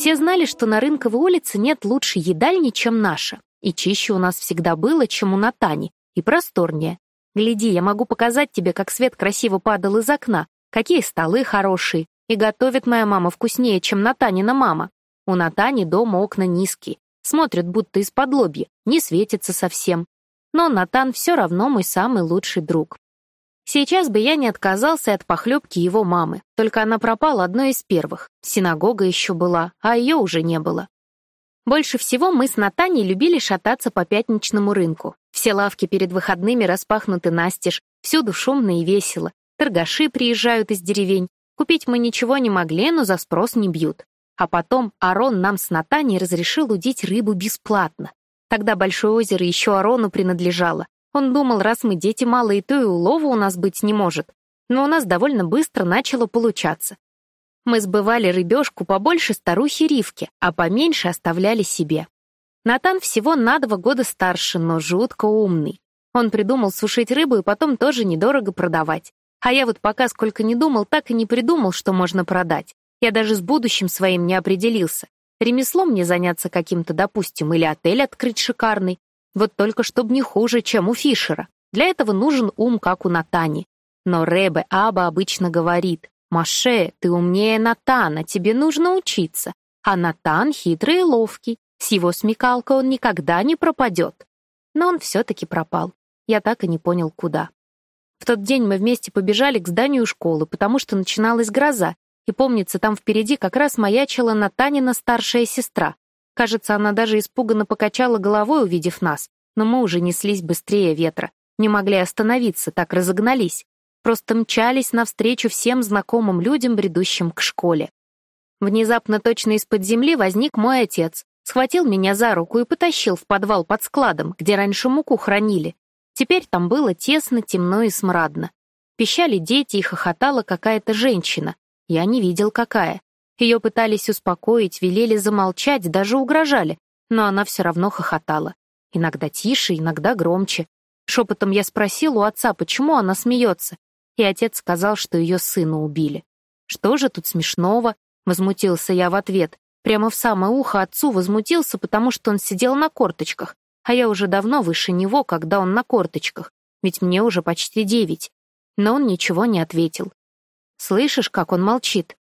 Все знали, что на Рынковой улице нет лучше едальни, чем наша. И чище у нас всегда было, чем у Натани, и просторнее. Гляди, я могу показать тебе, как свет красиво падал из окна, какие столы хорошие, и готовит моя мама вкуснее, чем Натанина мама. У Натани дома окна низкие, смотрят будто из-под лобья, не светится совсем. Но Натан все равно мой самый лучший друг. Сейчас бы я не отказался от похлебки его мамы, только она пропала одной из первых. Синагога еще была, а ее уже не было. Больше всего мы с Натаней любили шататься по пятничному рынку. Все лавки перед выходными распахнуты настежь, всюду шумно и весело. Торгаши приезжают из деревень. Купить мы ничего не могли, но за спрос не бьют. А потом Арон нам с Натаней разрешил удить рыбу бесплатно. Тогда Большое озеро еще Арону принадлежало, он думал, раз мы дети малые, то и улова у нас быть не может. Но у нас довольно быстро начало получаться. Мы сбывали рыбешку побольше старухи Ривки, а поменьше оставляли себе. Натан всего на два года старше, но жутко умный. Он придумал сушить рыбу и потом тоже недорого продавать. А я вот пока сколько не думал, так и не придумал, что можно продать. Я даже с будущим своим не определился. Ремеслом мне заняться каким-то, допустим, или отель открыть шикарный, вот только чтоб не хуже, чем у Фишера. Для этого нужен ум, как у Натани. Но Ребе Аба обычно говорит, «Маше, ты умнее Натана, тебе нужно учиться. А Натан хитрый и ловкий, с его смекалкой он никогда не пропадет». Но он все-таки пропал. Я так и не понял, куда. В тот день мы вместе побежали к зданию школы, потому что начиналась гроза, и помнится, там впереди как раз маячила Натанина старшая сестра. Кажется, она даже испуганно покачала головой, увидев нас, но мы уже неслись быстрее ветра, не могли остановиться, так разогнались. Просто мчались навстречу всем знакомым людям, бредущим к школе. Внезапно точно из-под земли возник мой отец, схватил меня за руку и потащил в подвал под складом, где раньше муку хранили. Теперь там было тесно, темно и смрадно. Пищали дети и хохотала какая-то женщина. Я не видел, какая. Ее пытались успокоить, велели замолчать, даже угрожали, но она все равно хохотала. Иногда тише, иногда громче. Шепотом я спросил у отца, почему она смеется, и отец сказал, что ее сына убили. «Что же тут смешного?» — возмутился я в ответ. Прямо в самое ухо отцу возмутился, потому что он сидел на корточках, а я уже давно выше него, когда он на корточках, ведь мне уже почти девять. Но он ничего не ответил. «Слышишь, как он молчит?»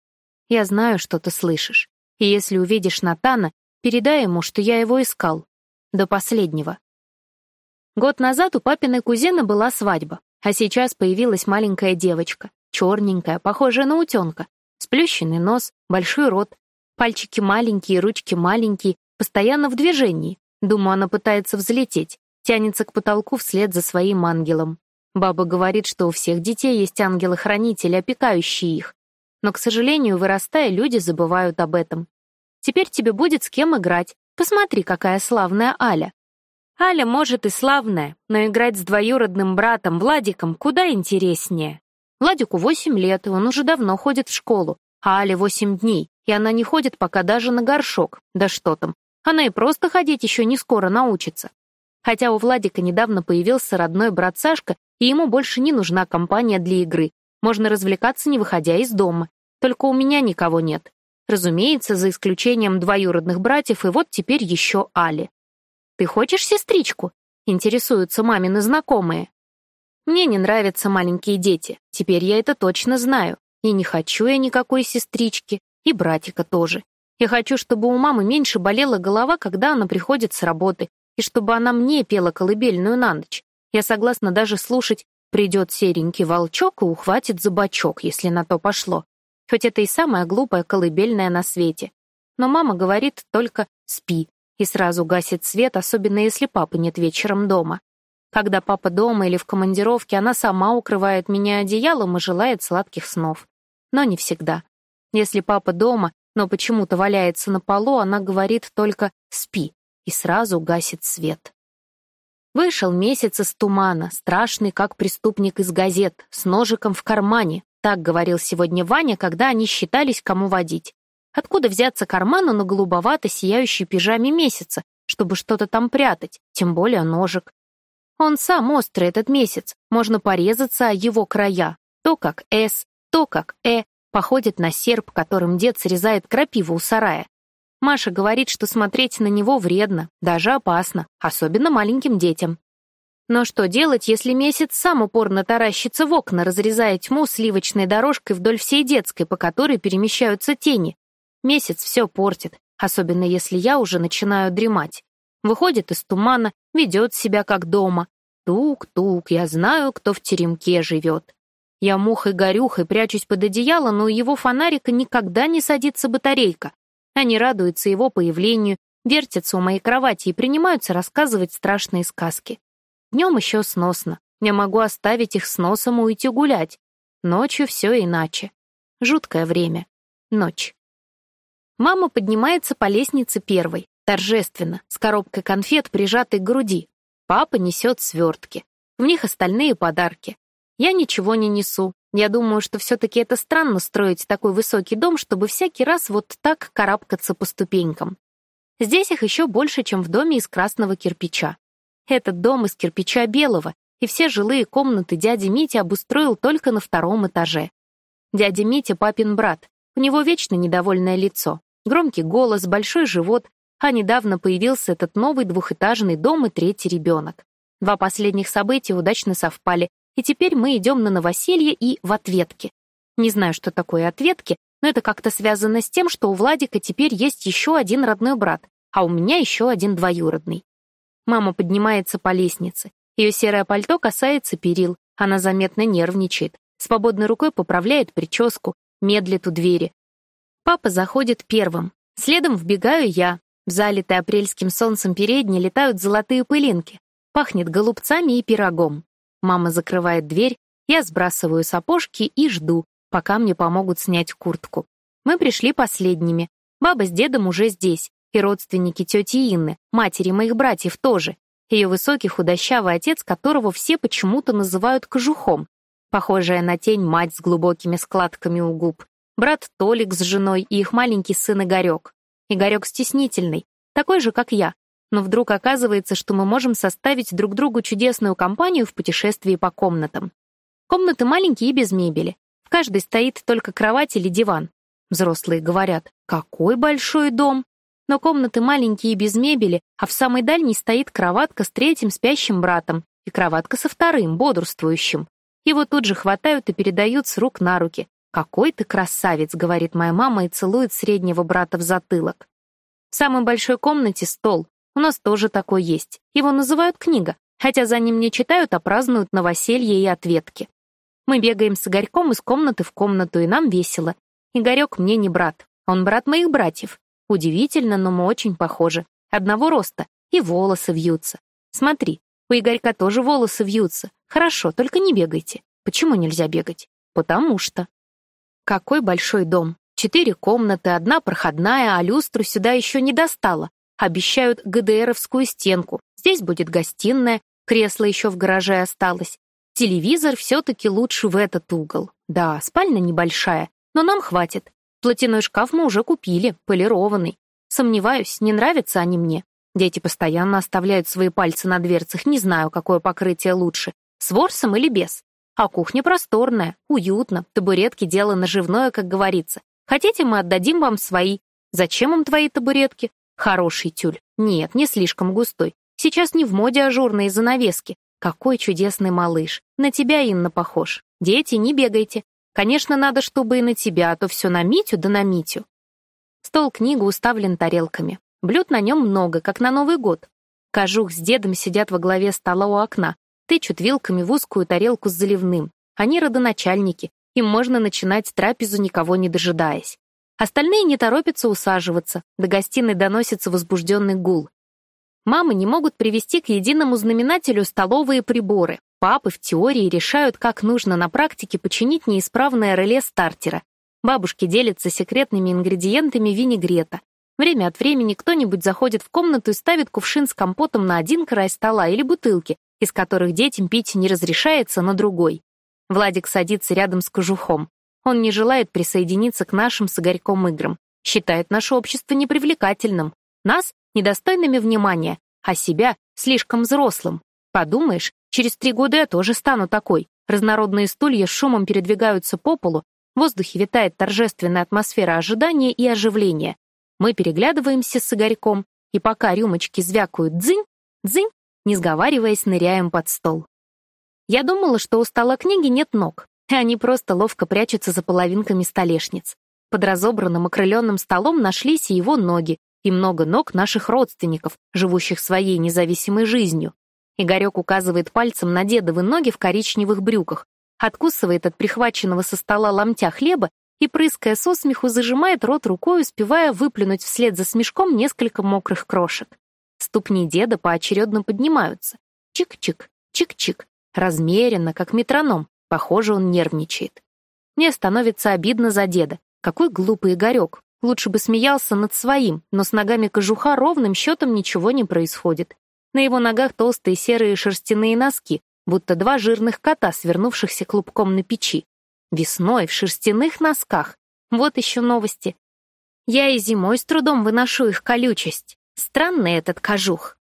Я знаю, что ты слышишь. И если увидишь Натана, передай ему, что я его искал. До последнего. Год назад у папиной кузины была свадьба, а сейчас появилась маленькая девочка, черненькая, похожая на утенка, сплющенный нос, большой рот, пальчики маленькие, ручки маленькие, постоянно в движении. Думаю, она пытается взлететь, тянется к потолку вслед за своим ангелом. Баба говорит, что у всех детей есть ангелы-хранители, опекающие их, но, к сожалению, вырастая, люди забывают об этом. Теперь тебе будет с кем играть. Посмотри, какая славная Аля. Аля, может, и славная, но играть с двоюродным братом Владиком куда интереснее. Владику восемь лет, и он уже давно ходит в школу, а Але восемь дней, и она не ходит пока даже на горшок. Да что там, она и просто ходить еще не скоро научится. Хотя у Владика недавно появился родной брат Сашка, и ему больше не нужна компания для игры. Можно развлекаться, не выходя из дома. Только у меня никого нет. Разумеется, за исключением двоюродных братьев и вот теперь еще Али. «Ты хочешь сестричку?» — интересуются мамины знакомые. Мне не нравятся маленькие дети, теперь я это точно знаю. И не хочу я никакой сестрички, и братика тоже. Я хочу, чтобы у мамы меньше болела голова, когда она приходит с работы, и чтобы она мне пела колыбельную на ночь. Я согласна даже слушать «Придет серенький волчок и ухватит за бочок», если на то пошло хоть это и самая глупая колыбельная на свете. Но мама говорит только «спи» и сразу гасит свет, особенно если папы нет вечером дома. Когда папа дома или в командировке, она сама укрывает меня одеялом и желает сладких снов. Но не всегда. Если папа дома, но почему-то валяется на полу, она говорит только «спи» и сразу гасит свет. Вышел месяц из тумана, страшный, как преступник из газет, с ножиком в кармане, так говорил сегодня Ваня, когда они считались, кому водить. Откуда взяться карману на голубовато сияющей пижаме месяца, чтобы что-то там прятать, тем более ножик? Он сам острый этот месяц, можно порезаться о его края. То как «С», то как «Э», походит на серп, которым дед срезает крапиву у сарая. Маша говорит, что смотреть на него вредно, даже опасно, особенно маленьким детям. Но что делать, если месяц сам упорно таращится в окна, разрезая тьму сливочной дорожкой вдоль всей детской, по которой перемещаются тени? Месяц все портит, особенно если я уже начинаю дремать. Выходит из тумана, ведет себя как дома. Тук-тук, я знаю, кто в теремке живет. Я мухой-горюхой прячусь под одеяло, но у его фонарика никогда не садится батарейка. Они радуются его появлению, вертятся у моей кровати и принимаются рассказывать страшные сказки. Днем еще сносно. Я могу оставить их с носом и уйти гулять. Ночью все иначе. Жуткое время. Ночь. Мама поднимается по лестнице первой, торжественно, с коробкой конфет, прижатой к груди. Папа несет свертки. В них остальные подарки. Я ничего не несу. Я думаю, что все-таки это странно строить такой высокий дом, чтобы всякий раз вот так карабкаться по ступенькам. Здесь их еще больше, чем в доме из красного кирпича. Этот дом из кирпича белого, и все жилые комнаты дяди Мити обустроил только на втором этаже. Дядя Митя — папин брат, у него вечно недовольное лицо, громкий голос, большой живот, а недавно появился этот новый двухэтажный дом и третий ребенок. Два последних события удачно совпали, и теперь мы идем на новоселье и в ответке. Не знаю, что такое ответки, но это как-то связано с тем, что у Владика теперь есть еще один родной брат, а у меня еще один двоюродный. Мама поднимается по лестнице. Ее серое пальто касается перил. Она заметно нервничает. Свободной рукой поправляет прическу, медлит у двери. Папа заходит первым. Следом вбегаю я. В залитой апрельским солнцем передней летают золотые пылинки. Пахнет голубцами и пирогом. Мама закрывает дверь, я сбрасываю сапожки и жду, пока мне помогут снять куртку. Мы пришли последними. Баба с дедом уже здесь и родственники тети Инны, матери моих братьев тоже, ее высокий худощавый отец, которого все почему-то называют кожухом, похожая на тень мать с глубокими складками у губ, брат Толик с женой и их маленький сын Игорек. Игорек стеснительный, такой же, как я, но вдруг оказывается, что мы можем составить друг другу чудесную компанию в путешествии по комнатам. Комнаты маленькие и без мебели. В каждой стоит только кровать или диван. Взрослые говорят, какой большой дом но комнаты маленькие и без мебели, а в самой дальней стоит кроватка с третьим спящим братом и кроватка со вторым, бодрствующим. Его тут же хватают и передают с рук на руки. «Какой ты красавец!» — говорит моя мама и целует среднего брата в затылок. В самой большой комнате стол. У нас тоже такой есть. Его называют книга, хотя за ним не читают, а празднуют новоселье и ответки. Мы бегаем с Игорьком из комнаты в комнату, и нам весело. Игорек мне не брат, он брат моих братьев. Удивительно, но мы очень похожи. Одного роста, и волосы вьются. Смотри, у Игорька тоже волосы вьются. Хорошо, только не бегайте. Почему нельзя бегать? Потому что. Какой большой дом. Четыре комнаты, одна проходная, а люстру сюда еще не достала. Обещают ГДРовскую стенку. Здесь будет гостиная, кресло еще в гараже осталось. Телевизор все-таки лучше в этот угол. Да, спальня небольшая, но нам хватит. Платяной шкаф мы уже купили, полированный. Сомневаюсь, не нравятся они мне. Дети постоянно оставляют свои пальцы на дверцах, не знаю, какое покрытие лучше, с ворсом или без. А кухня просторная, уютно, табуретки — дело наживное, как говорится. Хотите, мы отдадим вам свои. Зачем им твои табуретки? Хороший тюль. Нет, не слишком густой. Сейчас не в моде ажурные занавески. Какой чудесный малыш. На тебя, Инна, похож. Дети, не бегайте. Конечно, надо, чтобы и на тебя, а то все на Митю да на Митю. Стол книга уставлен тарелками. Блюд на нем много, как на Новый год. Кожух с дедом сидят во главе стола у окна, тычут вилками в узкую тарелку с заливным. Они родоначальники, им можно начинать трапезу, никого не дожидаясь. Остальные не торопятся усаживаться, до гостиной доносится возбужденный гул. Мамы не могут привести к единому знаменателю столовые приборы, Папы в теории решают, как нужно на практике починить неисправное реле стартера. Бабушки делятся секретными ингредиентами винегрета. Время от времени кто-нибудь заходит в комнату и ставит кувшин с компотом на один край стола или бутылки, из которых детям пить не разрешается, на другой. Владик садится рядом с кожухом. Он не желает присоединиться к нашим с Игорьком играм. Считает наше общество непривлекательным. Нас — недостойными внимания, а себя — слишком взрослым. Подумаешь, через три года я тоже стану такой. Разнородные стулья с шумом передвигаются по полу, в воздухе витает торжественная атмосфера ожидания и оживления. Мы переглядываемся с Игорьком, и пока рюмочки звякают дзынь, дзынь, не сговариваясь, ныряем под стол. Я думала, что у стола книги нет ног, и они просто ловко прячутся за половинками столешниц. Под разобранным окрыленным столом нашлись и его ноги, и много ног наших родственников, живущих своей независимой жизнью. Игорек указывает пальцем на дедовы ноги в коричневых брюках, откусывает от прихваченного со стола ломтя хлеба и, прыская со смеху, зажимает рот рукой, успевая выплюнуть вслед за смешком несколько мокрых крошек. Ступни деда поочередно поднимаются. Чик-чик, чик-чик, размеренно, как метроном. Похоже, он нервничает. Мне становится обидно за деда. Какой глупый Игорек. Лучше бы смеялся над своим, но с ногами кожуха ровным счетом ничего не происходит. На его ногах толстые серые шерстяные носки, будто два жирных кота, свернувшихся клубком на печи. Весной в шерстяных носках. Вот еще новости. Я и зимой с трудом выношу их колючесть. Странный этот кожух.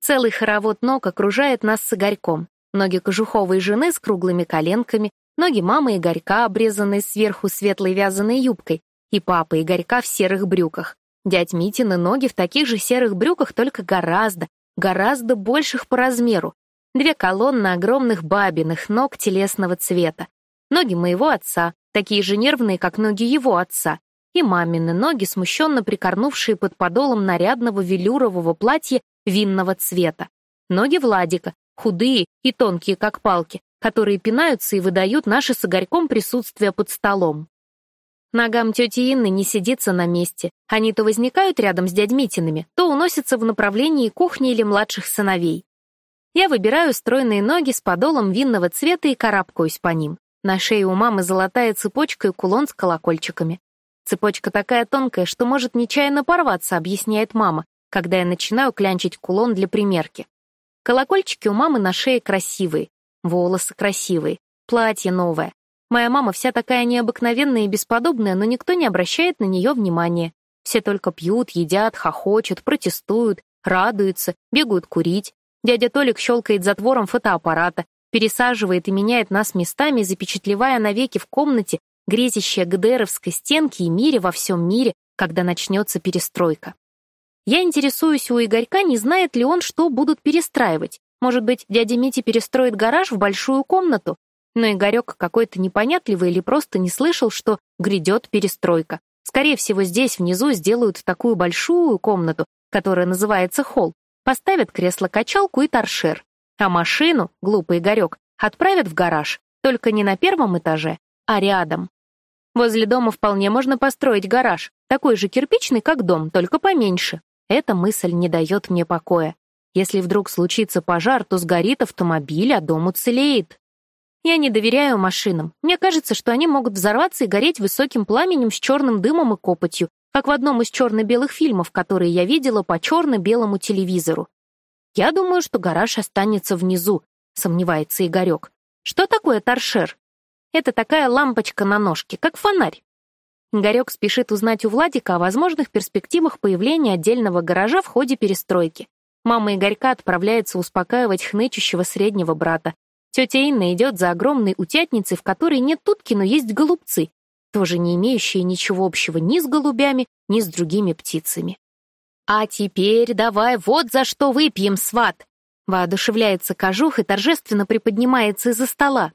Целый хоровод ног окружает нас с Игорьком. Ноги кожуховой жены с круглыми коленками, ноги мамы Игорька, обрезанные сверху светлой вязаной юбкой, и папа Игорька в серых брюках. Дядь Митины ноги в таких же серых брюках, только гораздо, гораздо больших по размеру. Две колонны огромных бабиных ног телесного цвета. Ноги моего отца, такие же нервные, как ноги его отца, и мамины ноги, смущенно прикорнувшие под подолом нарядного велюрового платья винного цвета. Ноги Владика, худые и тонкие, как палки, которые пинаются и выдают наше с Игорьком присутствие под столом. Ногам тети Инны не сидится на месте. Они то возникают рядом с дядь Митиными, то уносятся в направлении кухни или младших сыновей. Я выбираю стройные ноги с подолом винного цвета и карабкаюсь по ним. На шее у мамы золотая цепочка и кулон с колокольчиками. Цепочка такая тонкая, что может нечаянно порваться, объясняет мама, когда я начинаю клянчить кулон для примерки. Колокольчики у мамы на шее красивые, волосы красивые, платье новое. Моя мама вся такая необыкновенная и бесподобная, но никто не обращает на нее внимания. Все только пьют, едят, хохочут, протестуют, радуются, бегают курить. Дядя Толик щелкает затвором фотоаппарата, пересаживает и меняет нас местами, запечатлевая навеки в комнате грезящее ГДРовской стенки и мире во всем мире, когда начнется перестройка. Я интересуюсь у Игорька, не знает ли он, что будут перестраивать. Может быть, дядя Митя перестроит гараж в большую комнату? Но Игорек какой-то непонятливый или просто не слышал, что грядет перестройка. Скорее всего, здесь внизу сделают такую большую комнату, которая называется холл, Поставят кресло-качалку и торшер. А машину, глупый Игорек, отправят в гараж, только не на первом этаже, а рядом. Возле дома вполне можно построить гараж, такой же кирпичный, как дом, только поменьше. Эта мысль не дает мне покоя. Если вдруг случится пожар, то сгорит автомобиль, а дом уцелеет. Я не доверяю машинам. Мне кажется, что они могут взорваться и гореть высоким пламенем с черным дымом и копотью, как в одном из черно-белых фильмов, которые я видела по черно-белому телевизору. Я думаю, что гараж останется внизу, сомневается Игорек. Что такое торшер? Это такая лампочка на ножке, как фонарь. Игорек спешит узнать у Владика о возможных перспективах появления отдельного гаража в ходе перестройки. Мама Игорька отправляется успокаивать хнычущего среднего брата. Тетя Инна идет за огромной утятницей, в которой нет тутки, но есть голубцы, тоже не имеющие ничего общего ни с голубями, ни с другими птицами. «А теперь давай вот за что выпьем, сват!» Воодушевляется кожух и торжественно приподнимается из-за стола.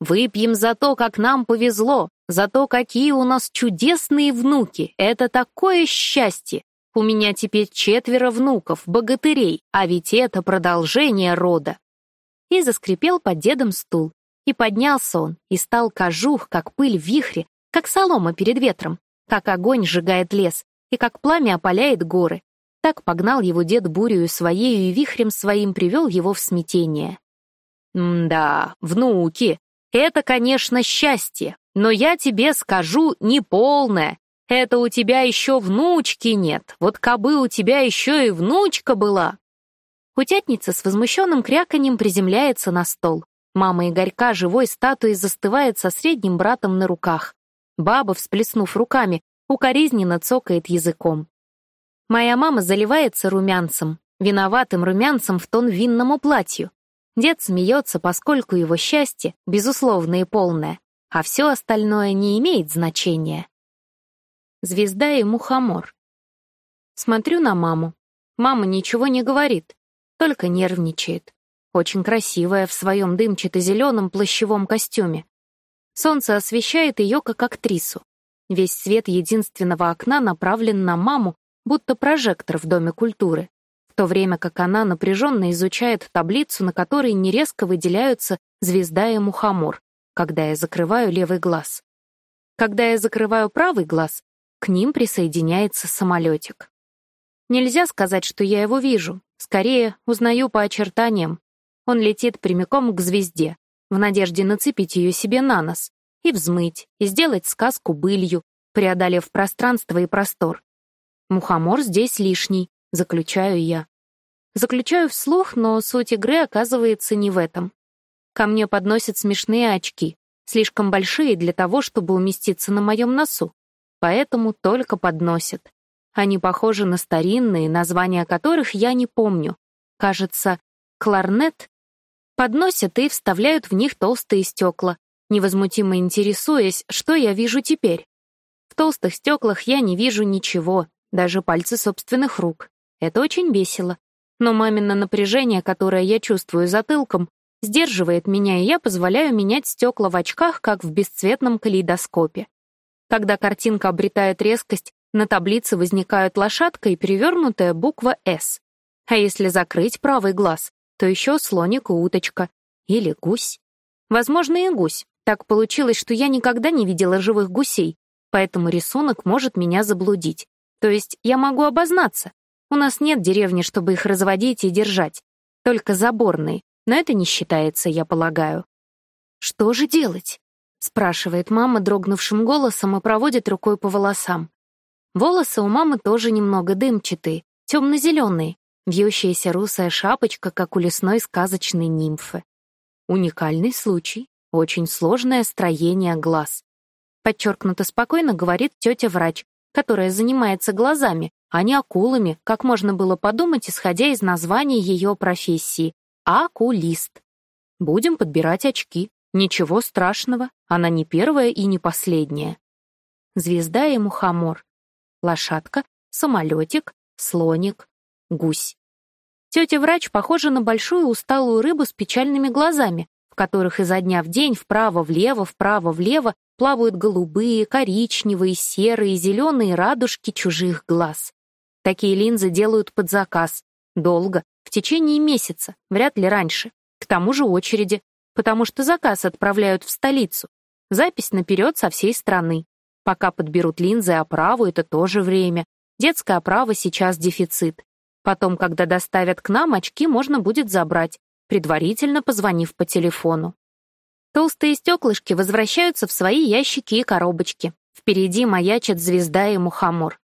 «Выпьем за то, как нам повезло, за то, какие у нас чудесные внуки. Это такое счастье! У меня теперь четверо внуков, богатырей, а ведь это продолжение рода!» И заскрипел под дедом стул. И поднялся он, и стал кожух, как пыль в вихре, как солома перед ветром, как огонь сжигает лес и как пламя опаляет горы. Так погнал его дед бурью своею и вихрем своим привел его в смятение. «Да, внуки, это, конечно, счастье, но я тебе скажу неполное. Это у тебя еще внучки нет, вот кабы у тебя еще и внучка была». Утятница с возмущенным кряканьем приземляется на стол. Мама Игорька живой статуей застывает со средним братом на руках. Баба, всплеснув руками, укоризненно цокает языком. Моя мама заливается румянцем, виноватым румянцем в тон винному платью. Дед смеется, поскольку его счастье безусловно и полное, а все остальное не имеет значения. Звезда и мухомор. Смотрю на маму. Мама ничего не говорит, только нервничает. Очень красивая в своем дымчато-зеленом плащевом костюме. Солнце освещает ее как актрису. Весь свет единственного окна направлен на маму, будто прожектор в Доме культуры то время как она напряженно изучает таблицу, на которой нерезко выделяются звезда и мухомор, когда я закрываю левый глаз. Когда я закрываю правый глаз, к ним присоединяется самолетик. Нельзя сказать, что я его вижу, скорее узнаю по очертаниям. Он летит прямиком к звезде, в надежде нацепить ее себе на нос и взмыть, и сделать сказку былью, преодолев пространство и простор. Мухомор здесь лишний, заключаю я. Заключаю вслух, но суть игры оказывается не в этом. Ко мне подносят смешные очки, слишком большие для того, чтобы уместиться на моем носу, поэтому только подносят. Они похожи на старинные, названия которых я не помню. Кажется, кларнет. Подносят и вставляют в них толстые стекла, невозмутимо интересуясь, что я вижу теперь. В толстых стеклах я не вижу ничего, даже пальцы собственных рук. Это очень весело. Но мамино напряжение, которое я чувствую затылком, сдерживает меня, и я позволяю менять стекла в очках, как в бесцветном калейдоскопе. Когда картинка обретает резкость, на таблице возникают лошадка и перевернутая буква «С». А если закрыть правый глаз, то еще слоник и уточка. Или гусь. Возможно, и гусь. Так получилось, что я никогда не видела живых гусей, поэтому рисунок может меня заблудить. То есть я могу обознаться, у нас нет деревни, чтобы их разводить и держать. Только заборные. Но это не считается, я полагаю. «Что же делать?» — спрашивает мама дрогнувшим голосом и проводит рукой по волосам. Волосы у мамы тоже немного дымчатые, темно-зеленые, вьющаяся русая шапочка, как у лесной сказочной нимфы. Уникальный случай, очень сложное строение глаз. Подчеркнуто спокойно говорит тетя-врач, которая занимается глазами, а не акулами, как можно было подумать, исходя из названия ее профессии — акулист. Будем подбирать очки. Ничего страшного, она не первая и не последняя. Звезда и мухомор. Лошадка, самолетик, слоник, гусь. Тетя-врач похожа на большую усталую рыбу с печальными глазами, в которых изо дня в день вправо-влево, вправо-влево плавают голубые, коричневые, серые, зеленые радужки чужих глаз. Такие линзы делают под заказ. Долго, в течение месяца, вряд ли раньше. К тому же очереди, потому что заказ отправляют в столицу. Запись наперед со всей страны. Пока подберут линзы и оправу, это тоже время. Детская оправа сейчас дефицит. Потом, когда доставят к нам, очки можно будет забрать, предварительно позвонив по телефону. Толстые стеклышки возвращаются в свои ящики и коробочки. Впереди маячат звезда и мухомор.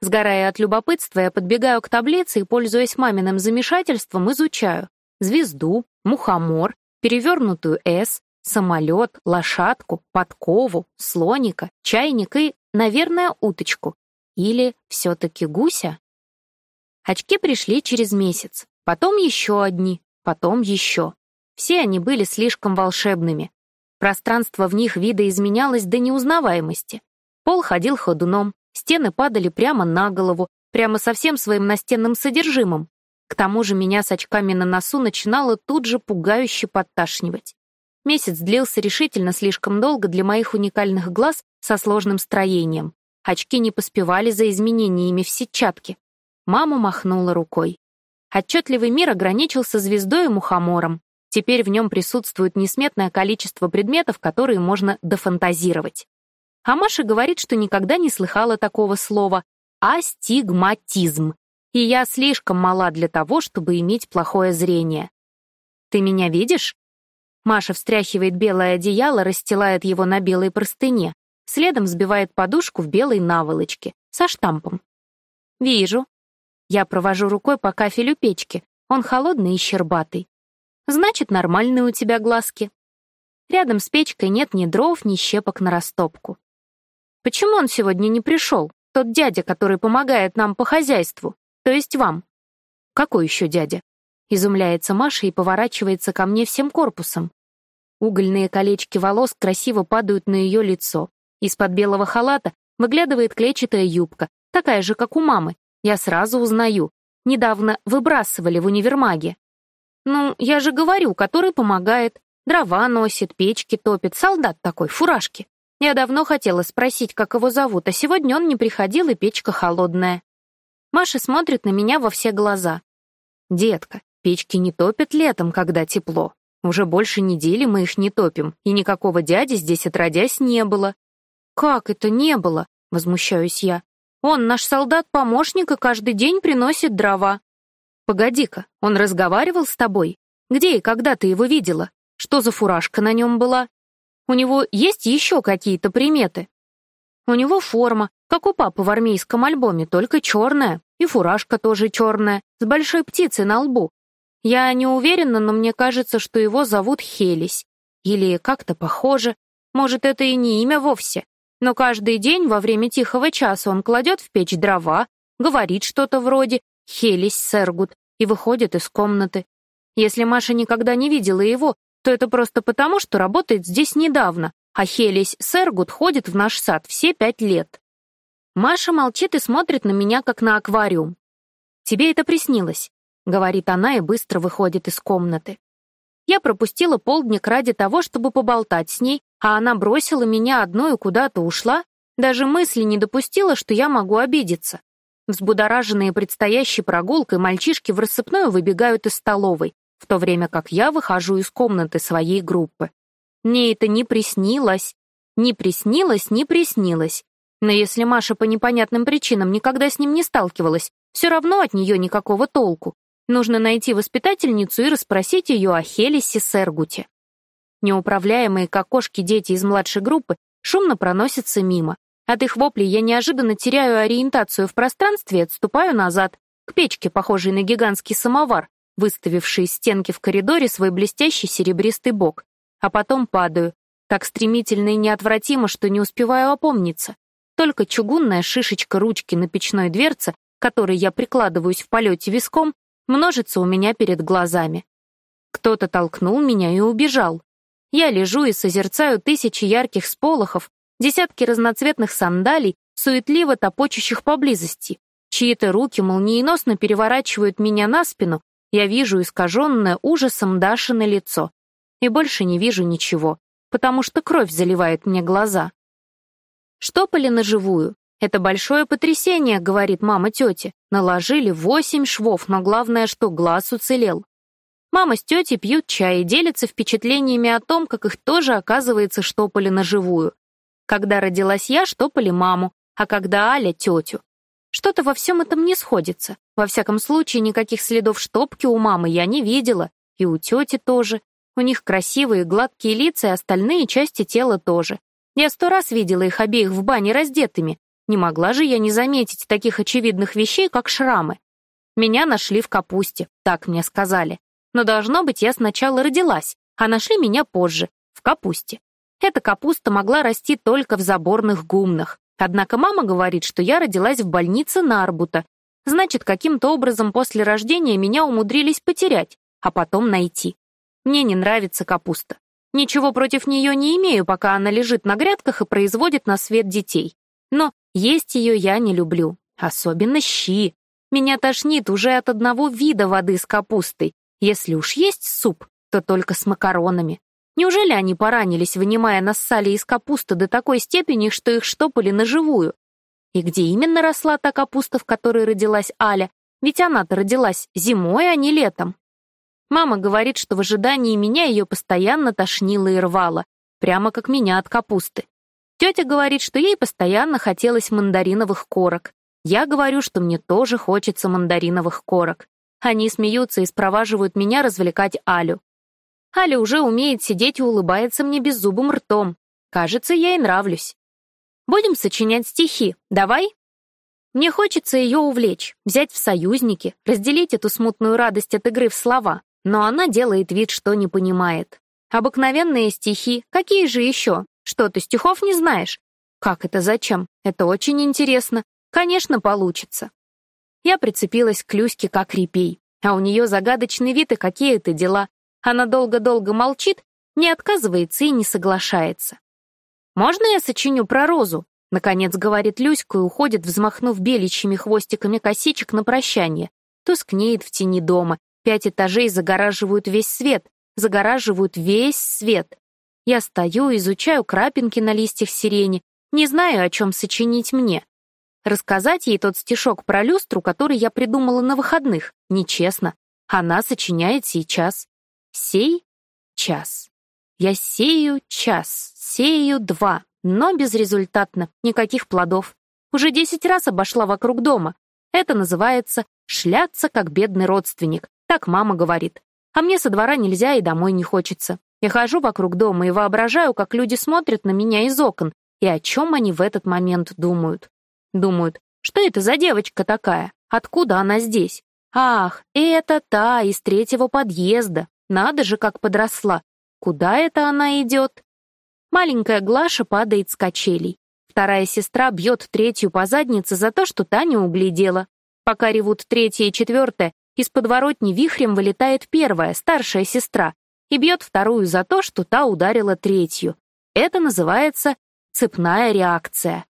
Сгорая от любопытства, я подбегаю к таблице и, пользуясь маминым замешательством, изучаю звезду, мухомор, перевернутую «С», самолет, лошадку, подкову, слоника, чайник и, наверное, уточку. Или все-таки гуся? Очки пришли через месяц, потом еще одни, потом еще. Все они были слишком волшебными. Пространство в них видоизменялось до неузнаваемости. Пол ходил ходуном, Стены падали прямо на голову, прямо со всем своим настенным содержимым. К тому же меня с очками на носу начинало тут же пугающе подташнивать. Месяц длился решительно слишком долго для моих уникальных глаз со сложным строением. Очки не поспевали за изменениями в сетчатке. Мама махнула рукой. Отчетливый мир ограничился звездой и мухомором. Теперь в нем присутствует несметное количество предметов, которые можно дофантазировать. А Маша говорит, что никогда не слыхала такого слова «астигматизм», и я слишком мала для того, чтобы иметь плохое зрение. «Ты меня видишь?» Маша встряхивает белое одеяло, расстилает его на белой простыне, следом взбивает подушку в белой наволочке, со штампом. «Вижу». Я провожу рукой по кафелю печки, он холодный и щербатый. «Значит, нормальные у тебя глазки». Рядом с печкой нет ни дров, ни щепок на растопку. Почему он сегодня не пришел? Тот дядя, который помогает нам по хозяйству. То есть вам. Какой еще дядя? изумляется Маша и поворачивается ко мне всем корпусом. Угольные колечки волос красиво падают на ее лицо. Из-под белого халата выглядывает клетчатая юбка, такая же, как у мамы. Я сразу узнаю. Недавно выбрасывали в универмаге. Ну, я же говорю, который помогает. Дрова носит, печки топит, солдат такой, фуражки. Я давно хотела спросить, как его зовут, а сегодня он не приходил, и печка холодная. Маша смотрит на меня во все глаза. «Детка, печки не топят летом, когда тепло. Уже больше недели мы их не топим, и никакого дяди здесь отродясь не было». «Как это не было?» — возмущаюсь я. «Он наш солдат-помощник и каждый день приносит дрова». «Погоди-ка, он разговаривал с тобой? Где и когда ты его видела? Что за фуражка на нем была? У него есть еще какие-то приметы? У него форма, как у папы в армейском альбоме, только черная, и фуражка тоже черная, с большой птицей на лбу. Я не уверена, но мне кажется, что его зовут Хелис. Или как-то похоже. Может, это и не имя вовсе. Но каждый день во время тихого часа он кладет в печь дрова, говорит что-то вроде «Хелис Сергут» и выходит из комнаты. Если Маша никогда не видела его, то это просто потому, что работает здесь недавно, а Хелис Сергут ходит в наш сад все пять лет. Маша молчит и смотрит на меня, как на аквариум. «Тебе это приснилось», — говорит она и быстро выходит из комнаты. Я пропустила полдник ради того, чтобы поболтать с ней, а она бросила меня одну и куда-то ушла, даже мысли не допустила, что я могу обидеться. Взбудораженные предстоящей прогулкой мальчишки в рассыпную выбегают из столовой, в то время как я выхожу из комнаты своей группы. Мне это не приснилось. Не приснилось, не приснилось. Но если Маша по непонятным причинам никогда с ним не сталкивалась, все равно от нее никакого толку. Нужно найти воспитательницу и расспросить ее о Хелисе Сергуте. Неуправляемые как кошки дети из младшей группы шумно проносятся мимо. От их воплей я неожиданно теряю ориентацию в пространстве и отступаю назад, к печке, похожей на гигантский самовар, выставивший из стенки в коридоре свой блестящий серебристый бок, а потом падаю, так стремительно и неотвратимо, что не успеваю опомниться. Только чугунная шишечка ручки на печной дверце, которой я прикладываюсь в полете виском, множится у меня перед глазами. Кто-то толкнул меня и убежал. Я лежу и созерцаю тысячи ярких сполохов, десятки разноцветных сандалий, суетливо топочущих поблизости. Чьи-то руки молниеносно переворачивают меня на спину, я вижу искаженное ужасом Дашино лицо. И больше не вижу ничего, потому что кровь заливает мне глаза. Штопали на. Это большое потрясение, говорит мама тете. Наложили восемь швов, но главное, что глаз уцелел. Мама с тетей пьют чай и делятся впечатлениями о том, как их тоже, оказывается, штопали на. Когда родилась я, штопали маму, а когда Аля — тетю. Что-то во всем этом не сходится. Во всяком случае, никаких следов штопки у мамы я не видела, и у тети тоже. У них красивые гладкие лица и остальные части тела тоже. Я сто раз видела их обеих в бане раздетыми. Не могла же я не заметить таких очевидных вещей, как шрамы. Меня нашли в капусте, так мне сказали. Но должно быть, я сначала родилась, а нашли меня позже, в капусте. Эта капуста могла расти только в заборных гумнах. Однако мама говорит, что я родилась в больнице Нарбута. Значит, каким-то образом после рождения меня умудрились потерять, а потом найти. Мне не нравится капуста. Ничего против нее не имею, пока она лежит на грядках и производит на свет детей. Но есть ее я не люблю. Особенно щи. Меня тошнит уже от одного вида воды с капустой. Если уж есть суп, то только с макаронами. Неужели они поранились, вынимая нассали из капусты до такой степени, что их штопали на живую? И где именно росла та капуста, в которой родилась Аля? Ведь она-то родилась зимой, а не летом. Мама говорит, что в ожидании меня ее постоянно тошнило и рвало, прямо как меня от капусты. Тетя говорит, что ей постоянно хотелось мандариновых корок. Я говорю, что мне тоже хочется мандариновых корок. Они смеются и спроваживают меня развлекать Алю. Аля уже умеет сидеть и улыбается мне беззубым ртом. Кажется, я ей нравлюсь. Будем сочинять стихи, давай? Мне хочется ее увлечь, взять в союзники, разделить эту смутную радость от игры в слова, но она делает вид, что не понимает. Обыкновенные стихи, какие же еще? Что, ты стихов не знаешь? Как это зачем? Это очень интересно. Конечно, получится. Я прицепилась к Люське как репей. А у нее загадочный вид и какие-то дела. Она долго-долго молчит, не отказывается и не соглашается. «Можно я сочиню про розу?» Наконец говорит Люська и уходит, взмахнув беличьими хвостиками косичек на прощание. Тускнеет в тени дома. Пять этажей загораживают весь свет. Загораживают весь свет. Я стою, изучаю крапинки на листьях сирени. Не знаю, о чем сочинить мне. Рассказать ей тот стишок про люстру, который я придумала на выходных, нечестно. Она сочиняет сейчас. Сей час. Я сею час, сею два, но безрезультатно, никаких плодов. Уже десять раз обошла вокруг дома. Это называется «шляться, как бедный родственник», так мама говорит. А мне со двора нельзя и домой не хочется. Я хожу вокруг дома и воображаю, как люди смотрят на меня из окон, и о чем они в этот момент думают. Думают, что это за девочка такая? Откуда она здесь? Ах, это та из третьего подъезда. Надо же, как подросла. Куда это она идет? Маленькая Глаша падает с качелей. Вторая сестра бьет третью по заднице за то, что та не углядела. Пока ревут третья и четвертая, из подворотни вихрем вылетает первая, старшая сестра, и бьет вторую за то, что та ударила третью. Это называется цепная реакция.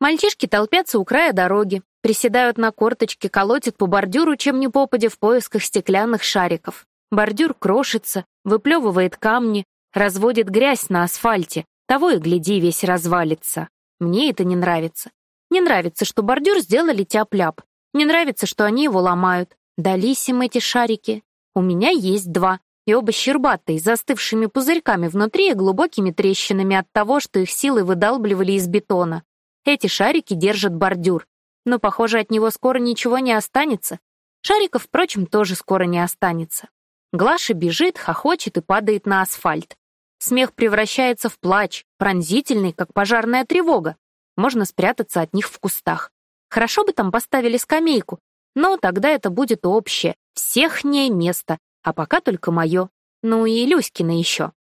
Мальчишки толпятся у края дороги, приседают на корточки, колотят по бордюру, чем не попадя в поисках стеклянных шариков. Бордюр крошится, выплевывает камни, разводит грязь на асфальте, того и гляди, весь развалится. Мне это не нравится. Не нравится, что бордюр сделали тяп-ляп. Не нравится, что они его ломают. Дались им эти шарики. У меня есть два, и оба щербатые, застывшими пузырьками внутри и глубокими трещинами от того, что их силы выдалбливали из бетона. Эти шарики держат бордюр, но, похоже, от него скоро ничего не останется. Шариков, впрочем, тоже скоро не останется. Глаша бежит, хохочет и падает на асфальт. Смех превращается в плач, пронзительный, как пожарная тревога. Можно спрятаться от них в кустах. Хорошо бы там поставили скамейку, но тогда это будет общее, всехнее место, а пока только мое. Ну и Люськина еще.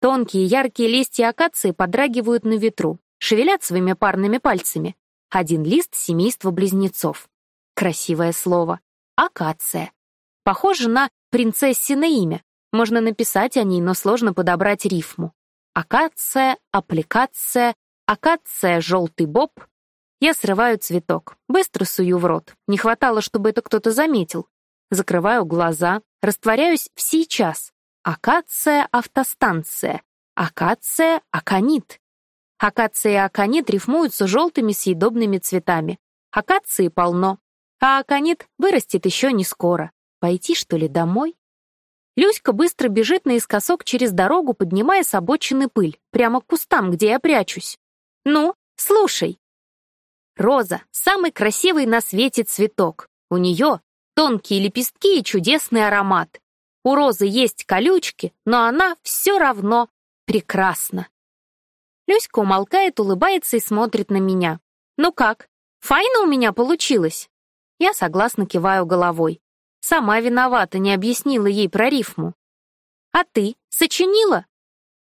Тонкие яркие листья акации подрагивают на ветру, шевелят своими парными пальцами. Один лист семейства близнецов. Красивое слово. Акация. Похоже на принцессино имя. Можно написать о ней, но сложно подобрать рифму. Акация, аппликация, акация, желтый боб. Я срываю цветок, быстро сую в рот. Не хватало, чтобы это кто-то заметил. Закрываю глаза, растворяюсь в сейчас. Акация, автостанция. Акация, аконит. Акация и аконит рифмуются желтыми съедобными цветами. Акации полно, а аконит вырастет еще не скоро. Пойти, что ли, домой? Люська быстро бежит наискосок через дорогу, поднимая с обочины пыль, прямо к кустам, где я прячусь. «Ну, слушай!» Роза — самый красивый на свете цветок. У нее тонкие лепестки и чудесный аромат. У розы есть колючки, но она все равно прекрасна. Люська умолкает, улыбается и смотрит на меня. «Ну как, файно у меня получилось?» Я согласно киваю головой. Сама виновата, не объяснила ей про рифму. «А ты сочинила?»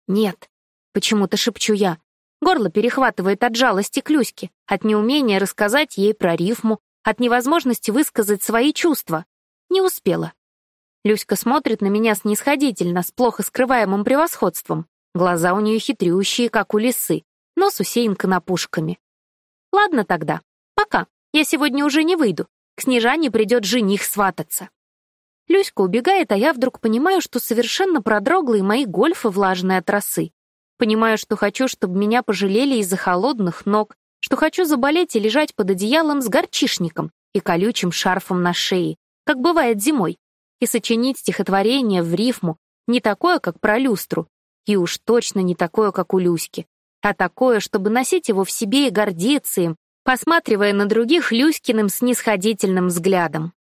«Нет», — почему-то шепчу я. Горло перехватывает от жалости к Люське, от неумения рассказать ей про рифму, от невозможности высказать свои чувства. Не успела. Люська смотрит на меня снисходительно, с плохо скрываемым превосходством. Глаза у нее хитрющие, как у лисы, нос усеян конопушками. Ладно тогда, пока, я сегодня уже не выйду. К Снежане придет жених свататься. Люська убегает, а я вдруг понимаю, что совершенно продрогла и мои гольфы влажные от росы. Понимаю, что хочу, чтобы меня пожалели из-за холодных ног, что хочу заболеть и лежать под одеялом с горчишником и колючим шарфом на шее, как бывает зимой, и сочинить стихотворение в рифму, не такое, как про люстру, и уж точно не такое, как у Люськи, а такое, чтобы носить его в себе и гордиться им, посматривая на других Люськиным снисходительным взглядом.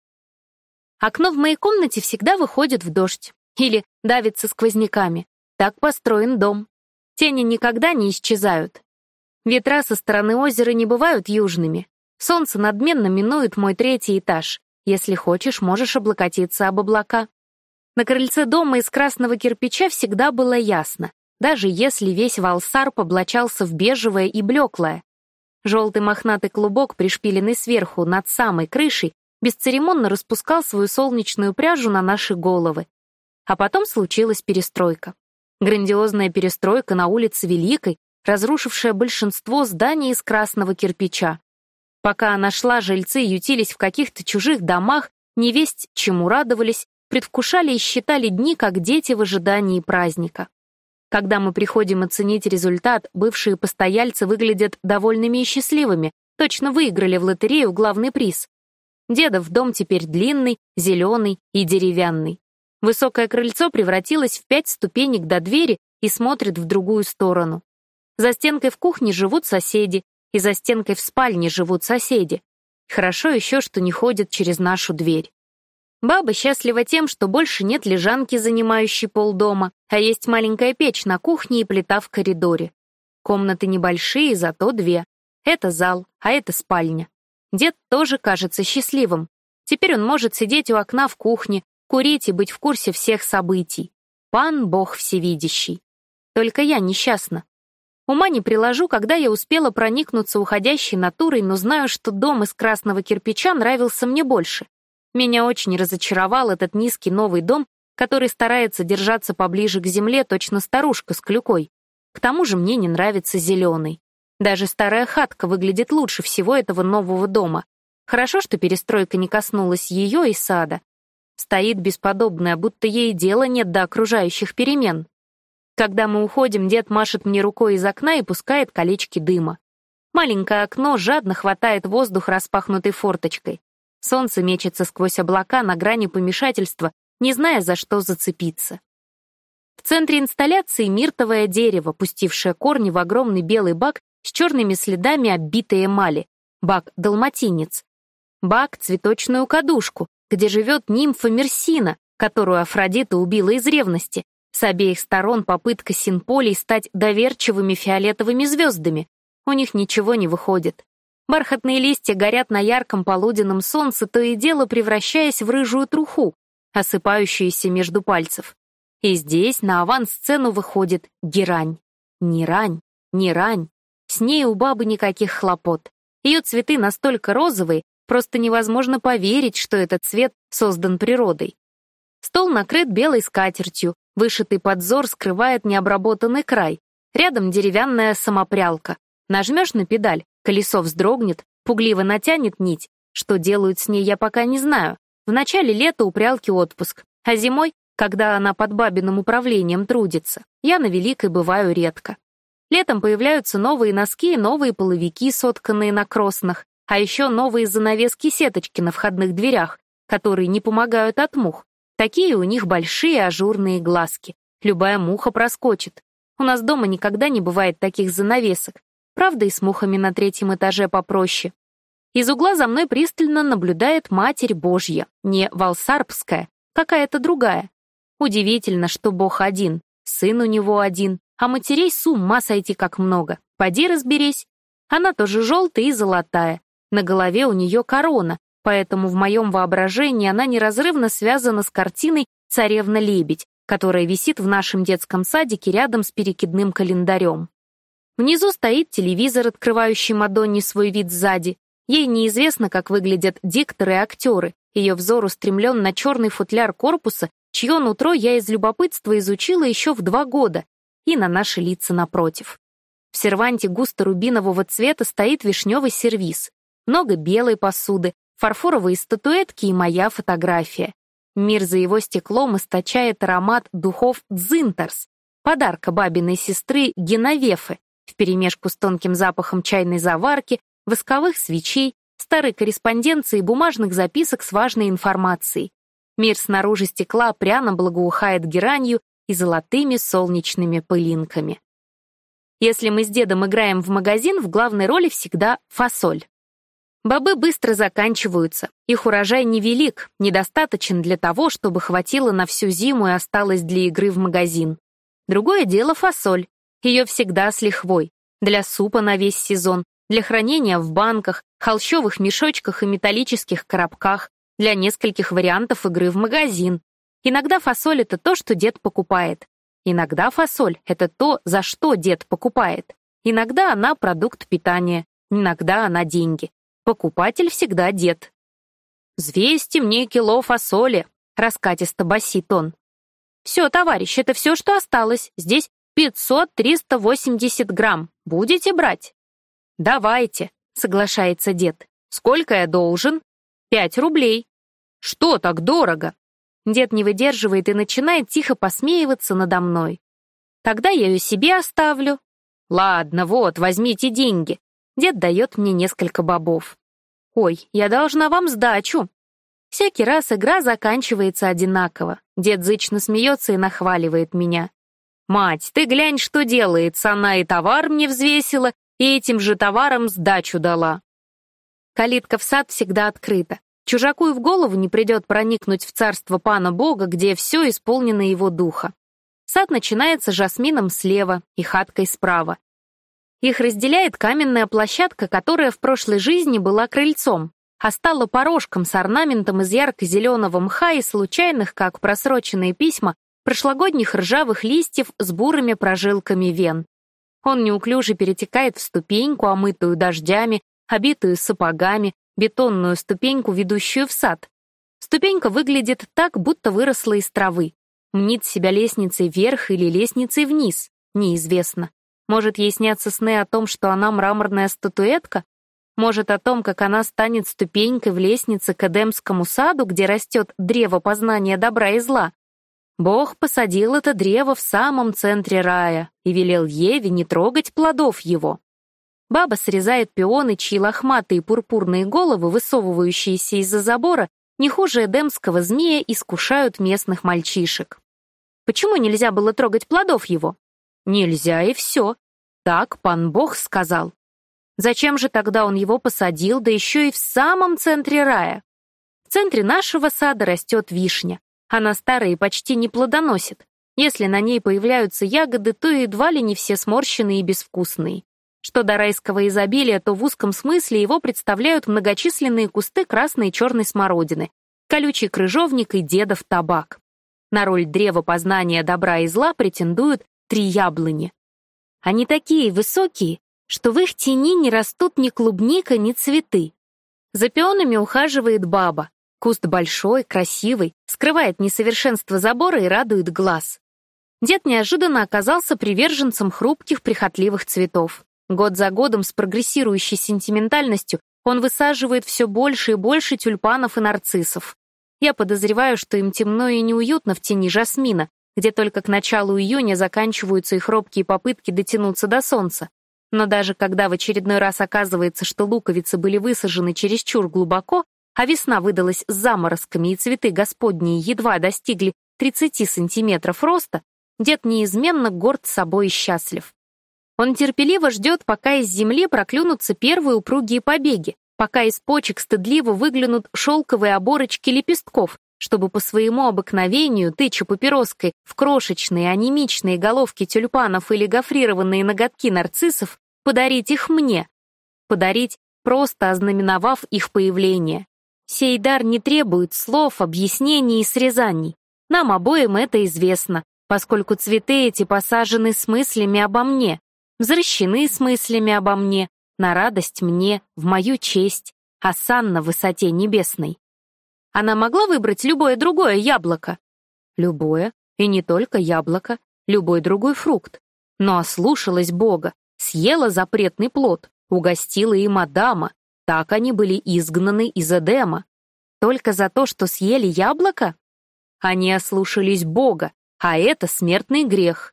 Окно в моей комнате всегда выходит в дождь или давится сквозняками. Так построен дом. Тени никогда не исчезают. Ветра со стороны озера не бывают южными. Солнце надменно минует мой третий этаж. Если хочешь, можешь облокотиться об облака. На крыльце дома из красного кирпича всегда было ясно, даже если весь валсар поблачался в бежевое и блеклое. Желтый мохнатый клубок, пришпиленный сверху над самой крышей, бесцеремонно распускал свою солнечную пряжу на наши головы. А потом случилась перестройка. Грандиозная перестройка на улице Великой, разрушившая большинство зданий из красного кирпича. Пока она шла, жильцы ютились в каких-то чужих домах, невесть чему радовались, предвкушали и считали дни, как дети в ожидании праздника. Когда мы приходим оценить результат, бывшие постояльцы выглядят довольными и счастливыми, точно выиграли в лотерею главный приз. Дедов дом теперь длинный, зеленый и деревянный. Высокое крыльцо превратилось в пять ступенек до двери и смотрит в другую сторону. За стенкой в кухне живут соседи, и за стенкой в спальне живут соседи. Хорошо еще, что не ходят через нашу дверь. Баба счастлива тем, что больше нет лежанки, занимающей полдома, а есть маленькая печь на кухне и плита в коридоре. Комнаты небольшие, зато две. Это зал, а это спальня. Дед тоже кажется счастливым. Теперь он может сидеть у окна в кухне, курить и быть в курсе всех событий. Пан Бог Всевидящий. Только я несчастна. Ума не приложу, когда я успела проникнуться уходящей натурой, но знаю, что дом из красного кирпича нравился мне больше. Меня очень разочаровал этот низкий новый дом, который старается держаться поближе к земле, точно старушка с клюкой. К тому же мне не нравится зеленый. Даже старая хатка выглядит лучше всего этого нового дома. Хорошо, что перестройка не коснулась ее и сада. Стоит бесподобная, будто ей дела нет до окружающих перемен. Когда мы уходим, дед машет мне рукой из окна и пускает колечки дыма. Маленькое окно жадно хватает воздух распахнутой форточкой. Солнце мечется сквозь облака на грани помешательства, не зная, за что зацепиться. В центре инсталляции миртовое дерево, пустившее корни в огромный белый бак с черными следами оббитой эмали. Бак-далматинец. Бак — цветочную кадушку, где живет нимфа Мерсина, которую Афродита убила из ревности. С обеих сторон попытка синполей стать доверчивыми фиолетовыми звездами. У них ничего не выходит. Бархатные листья горят на ярком полуденном солнце, то и дело превращаясь в рыжую труху, осыпающуюся между пальцев. И здесь на авансцену выходит герань. Не рань, не рань. С ней у бабы никаких хлопот. Ее цветы настолько розовые, просто невозможно поверить, что этот цвет создан природой. Стол накрыт белой скатертью, вышитый подзор скрывает необработанный край. Рядом деревянная самопрялка. Нажмешь на педаль, Колесо вздрогнет, пугливо натянет нить. Что делают с ней, я пока не знаю. В начале лета у прялки отпуск, а зимой, когда она под бабиным управлением трудится, я на Великой бываю редко. Летом появляются новые носки и новые половики, сотканные на кроснах, а еще новые занавески-сеточки на входных дверях, которые не помогают от мух. Такие у них большие ажурные глазки. Любая муха проскочит. У нас дома никогда не бывает таких занавесок, Правда, и с мухами на третьем этаже попроще. Из угла за мной пристально наблюдает Матерь Божья, не Валсарпская, какая-то другая. Удивительно, что Бог один, сын у него один, а матерей с ума сойти как много. Поди разберись. Она тоже желтая и золотая. На голове у нее корона, поэтому в моем воображении она неразрывно связана с картиной «Царевна-лебедь», которая висит в нашем детском садике рядом с перекидным календарем. Внизу стоит телевизор, открывающий Мадонне свой вид сзади. Ей неизвестно, как выглядят дикторы и актеры. Ее взор устремлен на черный футляр корпуса, чье нутро я из любопытства изучила еще в два года, и на наши лица напротив. В серванте густо-рубинового цвета стоит вишневый сервиз. Много белой посуды, фарфоровые статуэтки и моя фотография. Мир за его стеклом источает аромат духов «Дзинтерс», подарка бабиной сестры Геновефы, вперемешку с тонким запахом чайной заварки, восковых свечей, старой корреспонденции и бумажных записок с важной информацией. Мир снаружи стекла пряно благоухает геранью и золотыми солнечными пылинками. Если мы с дедом играем в магазин, в главной роли всегда фасоль. Бобы быстро заканчиваются, их урожай невелик, недостаточен для того, чтобы хватило на всю зиму и осталось для игры в магазин. Другое дело фасоль. Ее всегда с лихвой. Для супа на весь сезон, для хранения в банках, холщовых мешочках и металлических коробках, для нескольких вариантов игры в магазин. Иногда фасоль — это то, что дед покупает. Иногда фасоль — это то, за что дед покупает. Иногда она продукт питания, иногда она деньги. Покупатель всегда дед. «Взвесьте мне кило фасоли», — раскатисто басит он. «Все, товарищ, это все, что осталось. Здесь 500-380 грамм. Будете брать?» «Давайте», — соглашается дед. «Сколько я должен?» «Пять рублей». «Что так дорого?» Дед не выдерживает и начинает тихо посмеиваться надо мной. «Тогда я ее себе оставлю». «Ладно, вот, возьмите деньги». Дед дает мне несколько бобов. «Ой, я должна вам сдачу». Всякий раз игра заканчивается одинаково. Дед зычно смеется и нахваливает меня. «Мать, ты глянь, что делается, она и товар мне взвесила, и этим же товаром сдачу дала». Калитка в сад всегда открыта. Чужаку и в голову не придет проникнуть в царство пана Бога, где все исполнено его духа. Сад начинается жасмином слева и хаткой справа. Их разделяет каменная площадка, которая в прошлой жизни была крыльцом, а стала порожком с орнаментом из ярко-зеленого мха и случайных, как просроченные письма, прошлогодних ржавых листьев с бурыми прожилками вен. Он неуклюже перетекает в ступеньку, омытую дождями, обитую сапогами, бетонную ступеньку, ведущую в сад. Ступенька выглядит так, будто выросла из травы. Мнит себя лестницей вверх или лестницей вниз, неизвестно. Может, ей снятся сны о том, что она мраморная статуэтка? Может, о том, как она станет ступенькой в лестнице к Эдемскому саду, где растет древо познания добра и зла? Бог посадил это древо в самом центре рая и велел Еве не трогать плодов его. Баба срезает пионы, чьи лохматые пурпурные головы, высовывающиеся из-за забора, не хуже эдемского змея, искушают местных мальчишек. Почему нельзя было трогать плодов его? Нельзя и все. Так пан Бог сказал. Зачем же тогда он его посадил, да еще и в самом центре рая? В центре нашего сада растет вишня. Она старая и почти не плодоносит. Если на ней появляются ягоды, то едва ли не все сморщенные и безвкусные. Что до райского изобилия, то в узком смысле его представляют многочисленные кусты красной и черной смородины, колючий крыжовник и дедов табак. На роль древа познания добра и зла претендуют три яблони. Они такие высокие, что в их тени не растут ни клубника, ни цветы. За пионами ухаживает баба, Куст большой, красивый, скрывает несовершенство забора и радует глаз. Дед неожиданно оказался приверженцем хрупких, прихотливых цветов. Год за годом с прогрессирующей сентиментальностью он высаживает все больше и больше тюльпанов и нарциссов. Я подозреваю, что им темно и неуютно в тени жасмина, где только к началу июня заканчиваются их робкие попытки дотянуться до солнца. Но даже когда в очередной раз оказывается, что луковицы были высажены чересчур глубоко, а весна выдалась с заморозками, и цветы господние едва достигли 30 сантиметров роста, дед неизменно горд собой и счастлив. Он терпеливо ждет, пока из земли проклюнутся первые упругие побеги, пока из почек стыдливо выглянут шелковые оборочки лепестков, чтобы по своему обыкновению, тыча папироской в крошечные анемичные головки тюльпанов или гофрированные ноготки нарциссов, подарить их мне. Подарить, просто ознаменовав их появление. Сей дар не требует слов, объяснений и срезаний. Нам обоим это известно, поскольку цветы эти посажены с мыслями обо мне, взращены с мыслями обо мне, на радость мне, в мою честь, а на высоте небесной. Она могла выбрать любое другое яблоко? Любое, и не только яблоко, любой другой фрукт. Но ослушалась Бога, съела запретный плод, угостила и мадама, так они были изгнаны из Эдема. Только за то, что съели яблоко? Они ослушались Бога, а это смертный грех.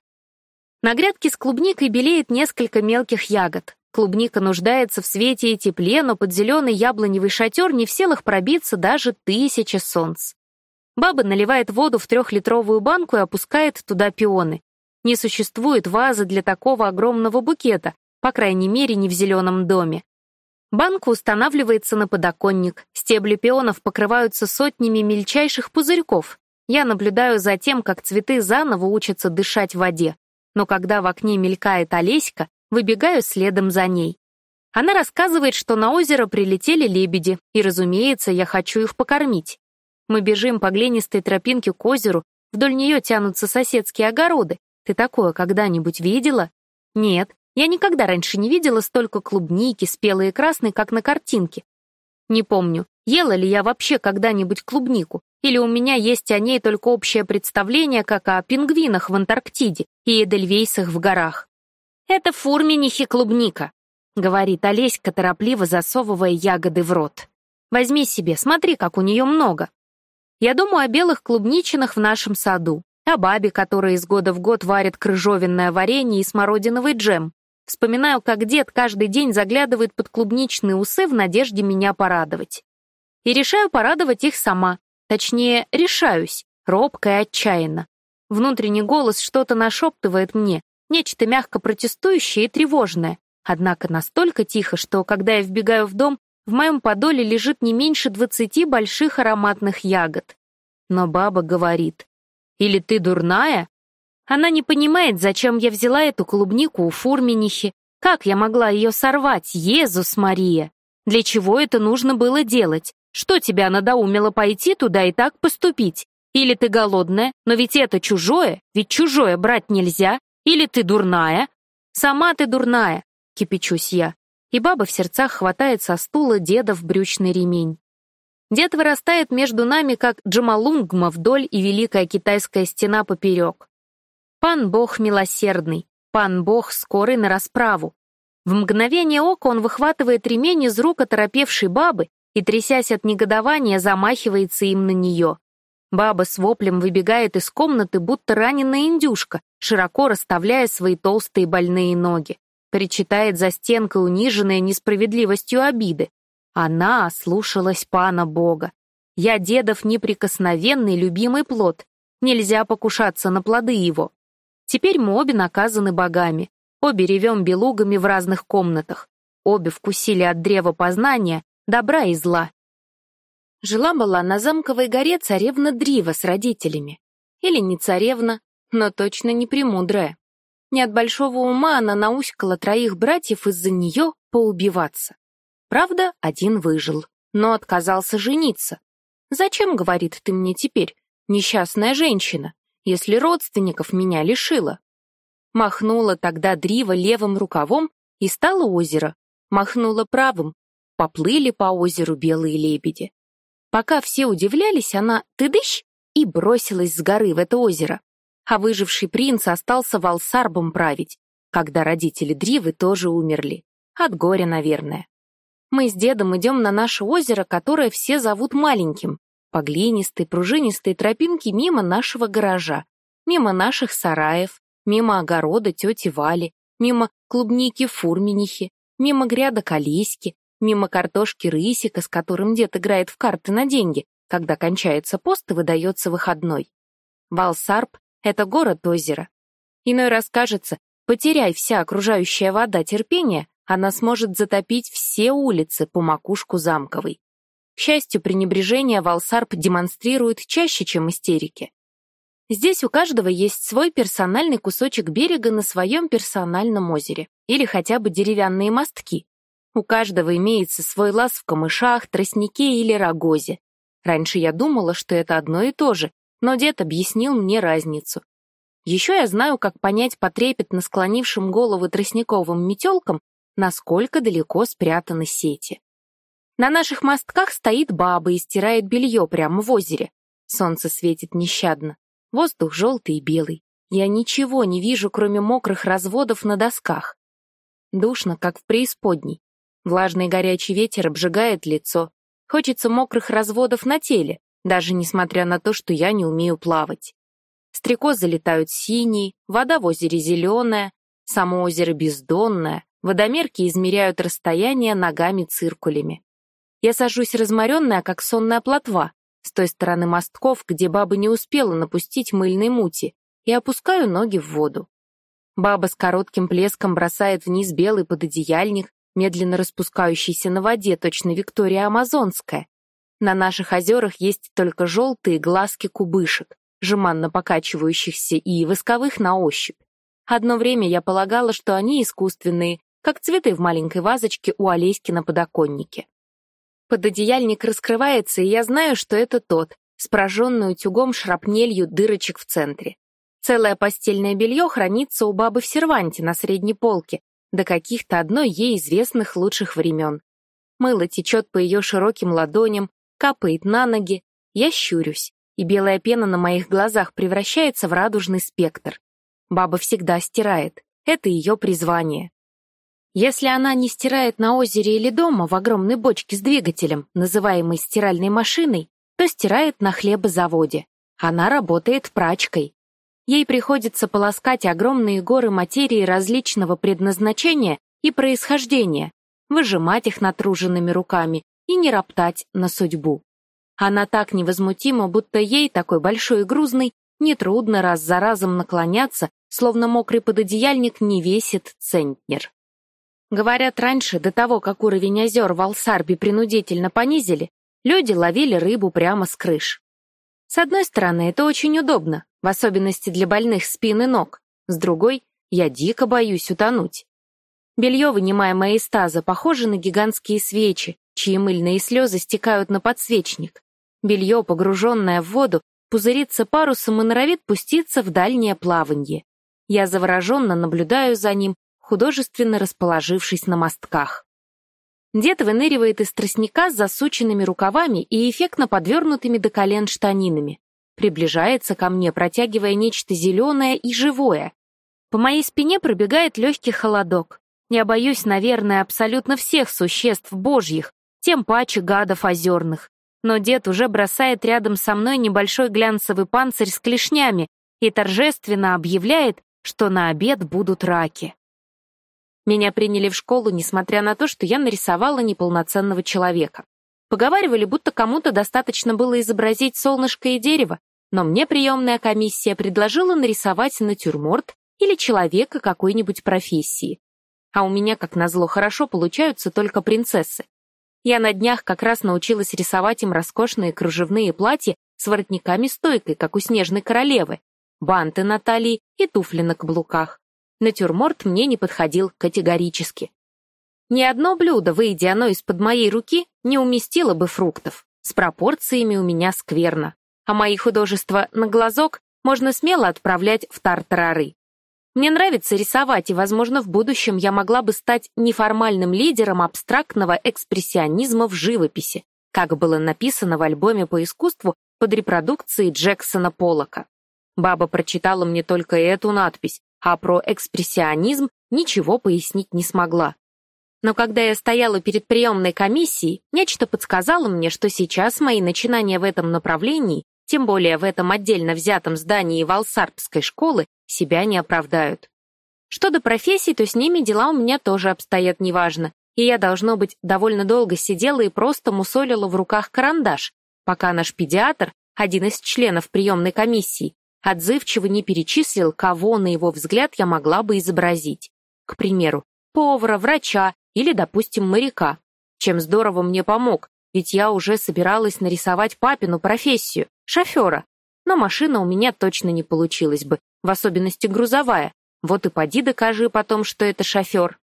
На грядке с клубникой белеет несколько мелких ягод. Клубника нуждается в свете и тепле, но под зеленый яблоневый шатер не в силах пробиться даже тысяча солнц. Баба наливает воду в трехлитровую банку и опускает туда пионы. Не существует вазы для такого огромного букета, по крайней мере, не в зеленом доме. Банка устанавливается на подоконник, стебли пионов покрываются сотнями мельчайших пузырьков. Я наблюдаю за тем, как цветы заново учатся дышать в воде. Но когда в окне мелькает Олеська, выбегаю следом за ней. Она рассказывает, что на озеро прилетели лебеди, и, разумеется, я хочу их покормить. Мы бежим по глинистой тропинке к озеру, вдоль нее тянутся соседские огороды. Ты такое когда-нибудь видела? Нет, я никогда раньше не видела столько клубники, спелой и красной, как на картинке. Не помню, Ела ли я вообще когда-нибудь клубнику? Или у меня есть о ней только общее представление, как о пингвинах в Антарктиде и эдельвейсах в горах? «Это фурминихи клубника», — говорит Олеська, торопливо засовывая ягоды в рот. «Возьми себе, смотри, как у нее много». Я думаю о белых клубничинах в нашем саду, о бабе, которая из года в год варит крыжовенное варенье и смородиновый джем. Вспоминаю, как дед каждый день заглядывает под клубничные усы в надежде меня порадовать. И решаю порадовать их сама. Точнее, решаюсь, робко и отчаянно. Внутренний голос что-то нашептывает мне, нечто мягко протестующее и тревожное, однако настолько тихо, что, когда я вбегаю в дом, в моем подоле лежит не меньше двадцати больших ароматных ягод. Но баба говорит, «Или ты дурная?» Она не понимает, зачем я взяла эту клубнику у фурменихи, как я могла ее сорвать, Езус Мария? Для чего это нужно было делать? Что тебя надоумило пойти туда и так поступить? Или ты голодная, но ведь это чужое, ведь чужое брать нельзя, или ты дурная? Сама ты дурная, кипячусь я. И баба в сердцах хватает со стула деда в брючный ремень. Дед вырастает между нами, как Джамалунгма вдоль и Великая Китайская стена поперек. Пан Бог милосердный, пан Бог скорый на расправу. В мгновение ока он выхватывает ремень из рук оторопевшей бабы и, трясясь от негодования, замахивается им на нее. Баба с воплем выбегает из комнаты, будто раненая индюшка, широко расставляя свои толстые больные ноги. Причитает за стенкой униженная несправедливостью обиды. Она ослушалась пана Бога. Я дедов неприкосновенный любимый плод. Нельзя покушаться на плоды его. Теперь мы обе наказаны богами. Обе ревем белугами в разных комнатах. Обе вкусили от древа познания, добра и зла. Жила-была на замковой горе царевна Дрива с родителями. Или не царевна, но точно не премудрая. Не от большого ума она науськала троих братьев из-за нее поубиваться. Правда, один выжил, но отказался жениться. «Зачем, — говорит, — ты мне теперь, несчастная женщина, если родственников меня лишила?» Махнула тогда Дрива левым рукавом, и стало озеро. Махнула правым, поплыли по озеру белые лебеди. Пока все удивлялись, она «тыдыщ» и бросилась с горы в это озеро. А выживший принц остался волсарбом править, когда родители Дривы тоже умерли. От горя, наверное. Мы с дедом идем на наше озеро, которое все зовут маленьким, по глинистой, пружинистой тропинке мимо нашего гаража, мимо наших сараев, мимо огорода тети Вали, мимо клубники Фурменихи, мимо грядок Олеськи, мимо картошки Рысика, с которым дед играет в карты на деньги, когда кончается пост и выдается выходной. Валсарп — это город-озеро. Иной раз кажется, потеряй вся окружающая вода терпения, она сможет затопить все улицы по макушку замковой. К счастью, пренебрежение Валсарп демонстрирует чаще, чем истерики. Здесь у каждого есть свой персональный кусочек берега на своем персональном озере, или хотя бы деревянные мостки, у каждого имеется свой лаз в камышах, тростнике или рогозе. Раньше я думала, что это одно и то же, но дед объяснил мне разницу. Еще я знаю, как понять по трепетно склонившим головы тростниковым метелкам, насколько далеко спрятаны сети. На наших мостках стоит баба и стирает белье прямо в озере. Солнце светит нещадно. Воздух желтый и белый. Я ничего не вижу, кроме мокрых разводов на досках. Душно, как в преисподней. Влажный горячий ветер обжигает лицо. Хочется мокрых разводов на теле, даже несмотря на то, что я не умею плавать. Стрекозы летают синие, вода в озере зеленая, само озеро бездонное, водомерки измеряют расстояние ногами-циркулями. Я сажусь разморенная, как сонная плотва, с той стороны мостков, где баба не успела напустить мыльной мути, и опускаю ноги в воду. Баба с коротким плеском бросает вниз белый пододеяльник, медленно распускающийся на воде, точно Виктория Амазонская. На наших озерах есть только желтые глазки кубышек, жеманно покачивающихся и восковых на ощупь. Одно время я полагала, что они искусственные, как цветы в маленькой вазочке у Олеськи на подоконнике. Пододеяльник раскрывается, и я знаю, что это тот, с прожженной утюгом шрапнелью дырочек в центре. Целое постельное белье хранится у бабы в серванте на средней полке, до каких-то одной ей известных лучших времен. Мыло течет по ее широким ладоням, капает на ноги. Я щурюсь, и белая пена на моих глазах превращается в радужный спектр. Баба всегда стирает. Это ее призвание. Если она не стирает на озере или дома в огромной бочке с двигателем, называемой стиральной машиной, то стирает на хлебозаводе. Она работает прачкой. Ей приходится полоскать огромные горы материи различного предназначения и происхождения, выжимать их натруженными руками и не роптать на судьбу. Она так невозмутима, будто ей, такой большой и грузный, нетрудно раз за разом наклоняться, словно мокрый пододеяльник не весит центнер. Говорят, раньше, до того, как уровень озер в Алсарбе принудительно понизили, люди ловили рыбу прямо с крыш. С одной стороны, это очень удобно, в особенности для больных спин и ног. С другой, я дико боюсь утонуть. Белье, вынимаемое из таза, похоже на гигантские свечи, чьи мыльные слезы стекают на подсвечник. Белье, погруженное в воду, пузырится парусом и норовит пуститься в дальнее плаванье. Я завороженно наблюдаю за ним, художественно расположившись на мостках. Дед выныривает из тростника с засученными рукавами и эффектно подвернутыми до колен штанинами. Приближается ко мне, протягивая нечто зеленое и живое. По моей спине пробегает легкий холодок. Я боюсь, наверное, абсолютно всех существ божьих, тем паче гадов озерных. Но дед уже бросает рядом со мной небольшой глянцевый панцирь с клешнями и торжественно объявляет, что на обед будут раки. Меня приняли в школу, несмотря на то, что я нарисовала неполноценного человека. Поговаривали, будто кому-то достаточно было изобразить солнышко и дерево, но мне приемная комиссия предложила нарисовать натюрморт или человека какой-нибудь профессии. А у меня, как назло, хорошо получаются только принцессы. Я на днях как раз научилась рисовать им роскошные кружевные платья с воротниками-стойкой, как у снежной королевы, банты на талии и туфли на каблуках натюрморт мне не подходил категорически. Ни одно блюдо, выйдя оно из-под моей руки, не уместило бы фруктов. С пропорциями у меня скверно. А мои художества на глазок можно смело отправлять в тартарары. Мне нравится рисовать, и, возможно, в будущем я могла бы стать неформальным лидером абстрактного экспрессионизма в живописи, как было написано в альбоме по искусству под репродукцией Джексона Поллока. Баба прочитала мне только эту надпись, а про экспрессионизм ничего пояснить не смогла. Но когда я стояла перед приемной комиссией, нечто подсказало мне, что сейчас мои начинания в этом направлении, тем более в этом отдельно взятом здании Валсарбской школы, себя не оправдают. Что до профессий, то с ними дела у меня тоже обстоят неважно, и я, должно быть, довольно долго сидела и просто мусолила в руках карандаш, пока наш педиатр, один из членов приемной комиссии, отзывчиво не перечислил, кого, на его взгляд, я могла бы изобразить. К примеру, повара, врача или, допустим, моряка. Чем здорово мне помог, ведь я уже собиралась нарисовать папину профессию, шофера. Но машина у меня точно не получилась бы, в особенности грузовая. Вот и поди докажи потом, что это шофер.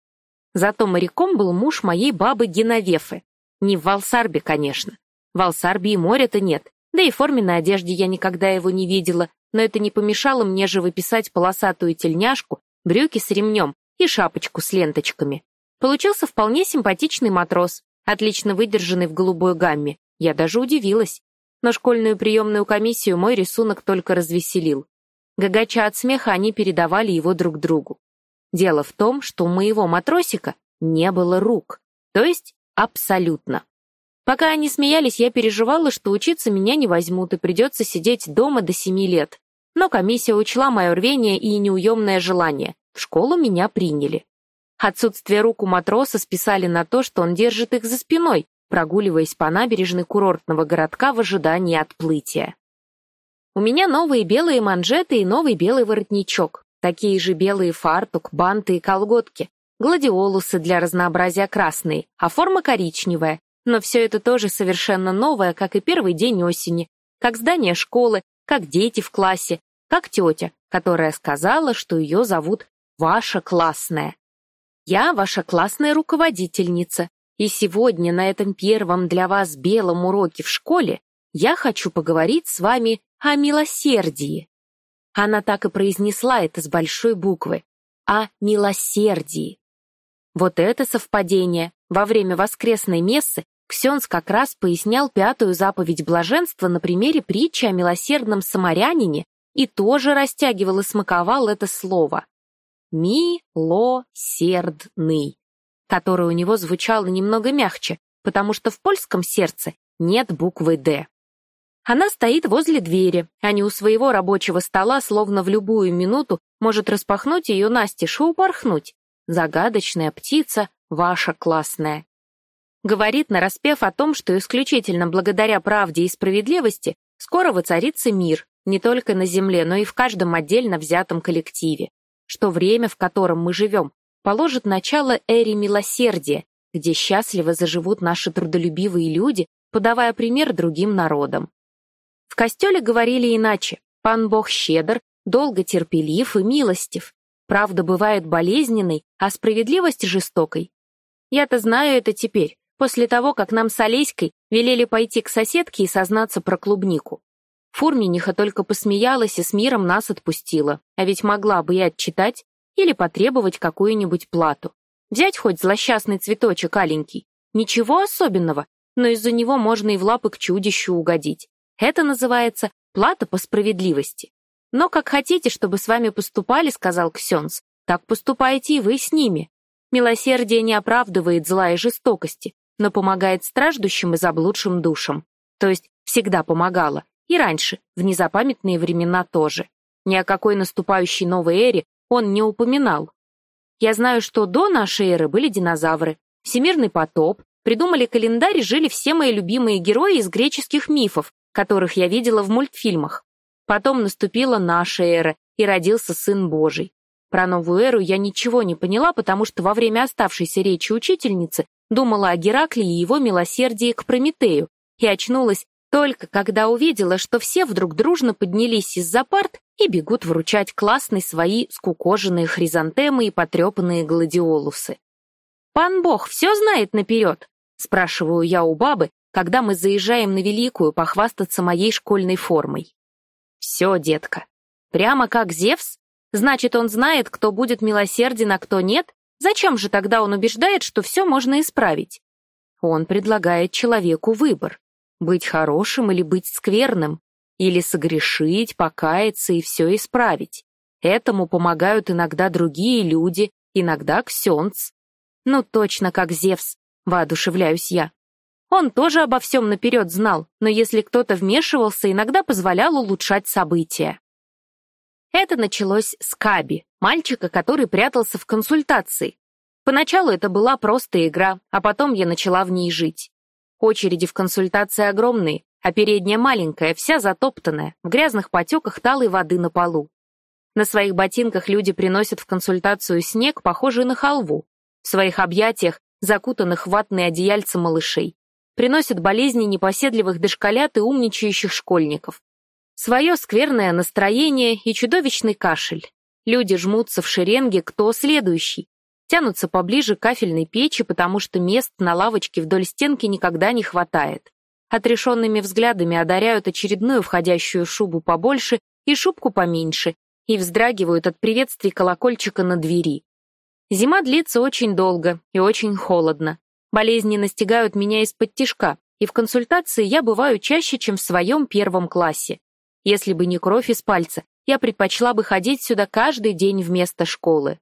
Зато моряком был муж моей бабы Геновефы. Не в Валсарбе, конечно. В Валсарбе и моря-то нет, да и в форменной одежде я никогда его не видела, но это не помешало мне же выписать полосатую тельняшку, брюки с ремнем и шапочку с ленточками. Получился вполне симпатичный матрос, отлично выдержанный в голубой гамме. Я даже удивилась. Но школьную приемную комиссию мой рисунок только развеселил. Гагача от смеха они передавали его друг другу. Дело в том, что у моего матросика не было рук, то есть абсолютно. Пока они смеялись, я переживала, что учиться меня не возьмут и придется сидеть дома до семи лет. Но комиссия учла мое рвение и неуемное желание. В школу меня приняли. Отсутствие рук у матроса списали на то, что он держит их за спиной, прогуливаясь по набережной курортного городка в ожидании отплытия. У меня новые белые манжеты и новый белый воротничок, такие же белые фартук, банты и колготки, гладиолусы для разнообразия красные, а форма коричневая, но все это тоже совершенно новое, как и первый день осени, как здание школы, как дети в классе, как тетя, которая сказала, что ее зовут «Ваша классная». Я ваша классная руководительница, и сегодня на этом первом для вас белом уроке в школе я хочу поговорить с вами о милосердии. Она так и произнесла это с большой буквы. О милосердии. Вот это совпадение. Во время воскресной мессы Ксенс как раз пояснял пятую заповедь блаженства на примере притчи о милосердном самарянине и тоже растягивал и смаковал это слово. «Ми-ло-сердный», которое у него звучало немного мягче, потому что в польском сердце нет буквы «Д». Она стоит возле двери, а не у своего рабочего стола, словно в любую минуту может распахнуть ее настежь и упорхнуть. Загадочная птица, ваша классная. Говорит нараспев о том, что исключительно благодаря правде и справедливости скоро воцарится мир, не только на Земле, но и в каждом отдельно взятом коллективе, что время, в котором мы живем, положит начало эре милосердия, где счастливо заживут наши трудолюбивые люди, подавая пример другим народам. В костеле говорили иначе. Пан Бог щедр, долго терпелив и милостив. Правда бывает болезненной, а справедливость жестокой. Я-то знаю это теперь, после того, как нам с Олеськой велели пойти к соседке и сознаться про клубнику. Фурмениха только посмеялась и с миром нас отпустила, а ведь могла бы и отчитать или потребовать какую-нибудь плату. Взять хоть злосчастный цветочек аленький. Ничего особенного, но из-за него можно и в лапы к чудищу угодить. Это называется плата по справедливости. Но как хотите, чтобы с вами поступали, сказал Ксенс, так поступайте и вы с ними. Милосердие не оправдывает зла и жестокости, но помогает страждущим и заблудшим душам. То есть всегда помогало, и раньше, в незапамятные времена тоже. Ни о какой наступающей новой эре он не упоминал. Я знаю, что до нашей эры были динозавры, всемирный потоп, придумали календарь и жили все мои любимые герои из греческих мифов, которых я видела в мультфильмах. Потом наступила наша эра, и родился Сын Божий. Про новую эру я ничего не поняла, потому что во время оставшейся речи учительницы думала о Геракле и его милосердии к Прометею, и очнулась только когда увидела, что все вдруг дружно поднялись из-за парт и бегут вручать классной свои скукоженные хризантемы и потрепанные гладиолусы. «Пан Бог все знает наперед?» — спрашиваю я у бабы, когда мы заезжаем на Великую похвастаться моей школьной формой. «Все, детка. Прямо как Зевс? Значит, он знает, кто будет милосерден, а кто нет? Зачем же тогда он убеждает, что все можно исправить?» Он предлагает человеку выбор быть хорошим или быть скверным, или согрешить, покаяться и все исправить. Этому помогают иногда другие люди, иногда ксенц. Ну, точно как Зевс, воодушевляюсь я. Он тоже обо всем наперед знал, но если кто-то вмешивался, иногда позволял улучшать события. Это началось с Каби, мальчика, который прятался в консультации. Поначалу это была просто игра, а потом я начала в ней жить. Очереди в консультации огромные, а передняя маленькая, вся затоптанная, в грязных потеках талой воды на полу. На своих ботинках люди приносят в консультацию снег, похожий на халву. В своих объятиях, закутанных в ватные одеяльца малышей. Приносят болезни непоседливых дошколят и умничающих школьников. Свое скверное настроение и чудовищный кашель. Люди жмутся в шеренге, кто следующий, тянутся поближе к кафельной печи, потому что мест на лавочке вдоль стенки никогда не хватает. Отрешенными взглядами одаряют очередную входящую шубу побольше и шубку поменьше, и вздрагивают от приветствий колокольчика на двери. Зима длится очень долго и очень холодно. Болезни настигают меня из-под тишка, и в консультации я бываю чаще, чем в своем первом классе. Если бы не кровь из пальца, я предпочла бы ходить сюда каждый день вместо школы.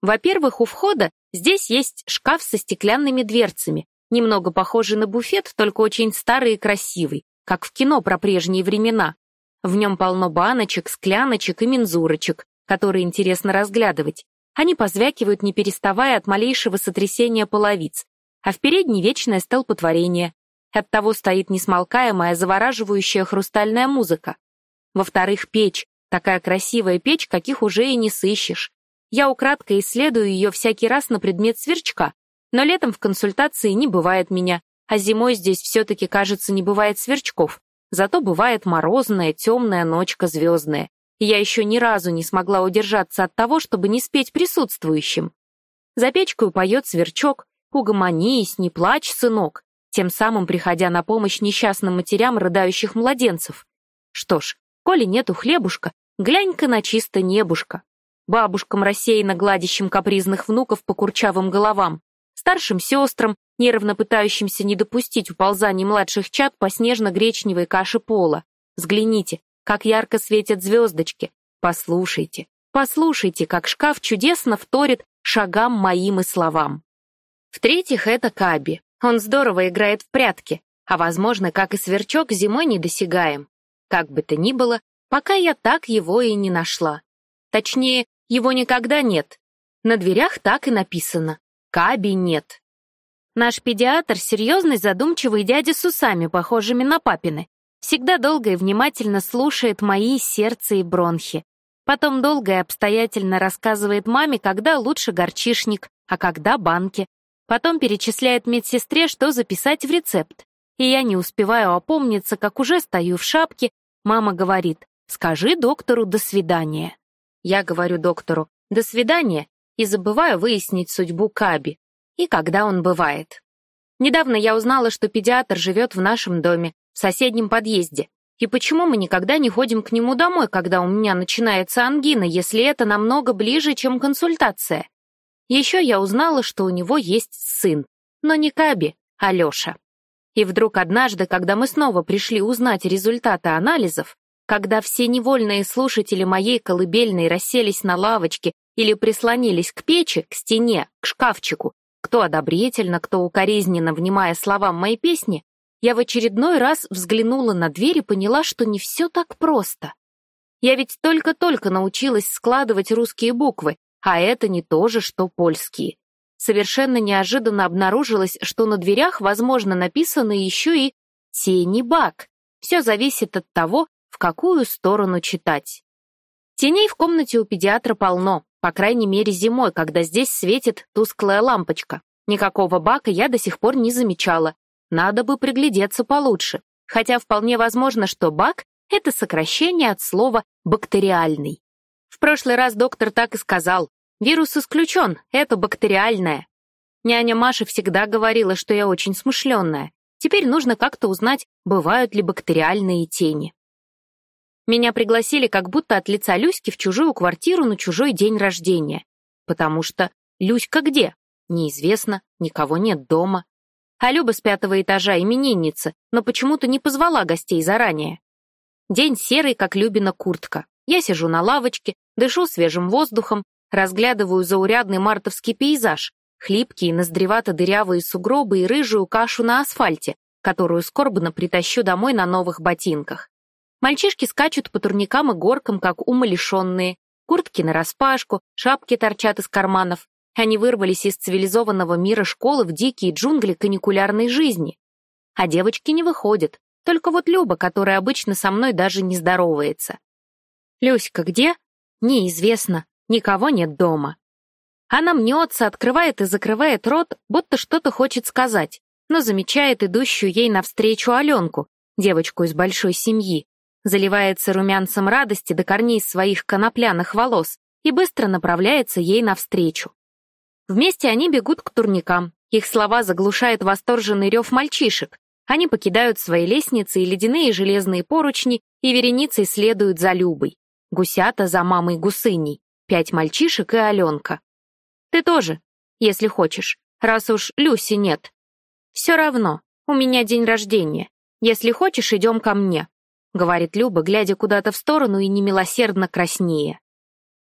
Во-первых, у входа здесь есть шкаф со стеклянными дверцами, немного похожий на буфет, только очень старый и красивый, как в кино про прежние времена. В нем полно баночек, скляночек и мензурочек, которые интересно разглядывать. Они позвякивают, не переставая от малейшего сотрясения половиц, а в передней вечное столпотворение. Оттого стоит несмолкаемая, завораживающая хрустальная музыка. Во-вторых, печь, такая красивая печь, каких уже и не сыщешь. Я украдкой исследую ее всякий раз на предмет сверчка, но летом в консультации не бывает меня, а зимой здесь все-таки, кажется, не бывает сверчков. Зато бывает морозная, темная ночка звездная. И я еще ни разу не смогла удержаться от того, чтобы не спеть присутствующим. За печкой поет сверчок, угомонись, не плачь, сынок, тем самым приходя на помощь несчастным матерям рыдающих младенцев. Что ж, коли нету хлебушка, глянь-ка на чисто небушка. бабушкам, рассеянно гладящим капризных внуков по курчавым головам, старшим сестрам, нервно пытающимся не допустить уползаний младших чад по снежно-гречневой каше пола. Взгляните, как ярко светят звездочки. Послушайте, послушайте, как шкаф чудесно вторит шагам моим и словам. В-третьих, это Каби. Он здорово играет в прятки, а, возможно, как и сверчок, зимой недосягаем. Как бы то ни было, пока я так его и не нашла. Точнее, его никогда нет. На дверях так и написано «Каби нет». Наш педиатр — серьезный задумчивый дядя с усами, похожими на папины. Всегда долго и внимательно слушает мои сердце и бронхи. Потом долго и обстоятельно рассказывает маме, когда лучше горчишник, а когда банки. Потом перечисляет медсестре, что записать в рецепт. И я не успеваю опомниться, как уже стою в шапке. Мама говорит, скажи доктору «до свидания». Я говорю доктору «до свидания» и забываю выяснить судьбу Каби и когда он бывает. Недавно я узнала, что педиатр живет в нашем доме, в соседнем подъезде. И почему мы никогда не ходим к нему домой, когда у меня начинается ангина, если это намного ближе, чем консультация? Еще я узнала, что у него есть сын, но не Каби, а Леша. И вдруг однажды, когда мы снова пришли узнать результаты анализов, когда все невольные слушатели моей колыбельной расселись на лавочке или прислонились к печи, к стене, к шкафчику, кто одобрительно, кто укоризненно, внимая словам моей песни, я в очередной раз взглянула на дверь и поняла, что не все так просто. Я ведь только-только научилась складывать русские буквы, а это не то же, что польские. Совершенно неожиданно обнаружилось, что на дверях, возможно, написано еще и «Тени бак». Все зависит от того, в какую сторону читать. Теней в комнате у педиатра полно, по крайней мере зимой, когда здесь светит тусклая лампочка. Никакого бака я до сих пор не замечала. Надо бы приглядеться получше. Хотя вполне возможно, что бак — это сокращение от слова «бактериальный». В прошлый раз доктор так и сказал. Вирус исключен, это бактериальное. Няня Маша всегда говорила, что я очень смышленная. Теперь нужно как-то узнать, бывают ли бактериальные тени. Меня пригласили как будто от лица Люськи в чужую квартиру на чужой день рождения. Потому что Люська где? Неизвестно, никого нет дома. А Люба с пятого этажа именинница, но почему-то не позвала гостей заранее. День серый, как Любина куртка. Я сижу на лавочке, дышу свежим воздухом, разглядываю заурядный мартовский пейзаж, хлипкие, ноздревато-дырявые сугробы и рыжую кашу на асфальте, которую скорбно притащу домой на новых ботинках. Мальчишки скачут по турникам и горкам, как умалишенные. Куртки нараспашку, шапки торчат из карманов. Они вырвались из цивилизованного мира школы в дикие джунгли каникулярной жизни. А девочки не выходят. Только вот Люба, которая обычно со мной даже не здоровается. «Люська где?» «Неизвестно. Никого нет дома». Она мнется, открывает и закрывает рот, будто что-то хочет сказать, но замечает идущую ей навстречу Аленку, девочку из большой семьи, заливается румянцем радости до корней своих конопляных волос и быстро направляется ей навстречу. Вместе они бегут к турникам. Их слова заглушает восторженный рев мальчишек. Они покидают свои лестницы и ледяные железные поручни и вереницей следуют за Любой. Гусята за мамой Гусыней. Пять мальчишек и Аленка. Ты тоже, если хочешь, раз уж Люси нет. Все равно, у меня день рождения. Если хочешь, идем ко мне. — говорит Люба, глядя куда-то в сторону и немилосердно краснее.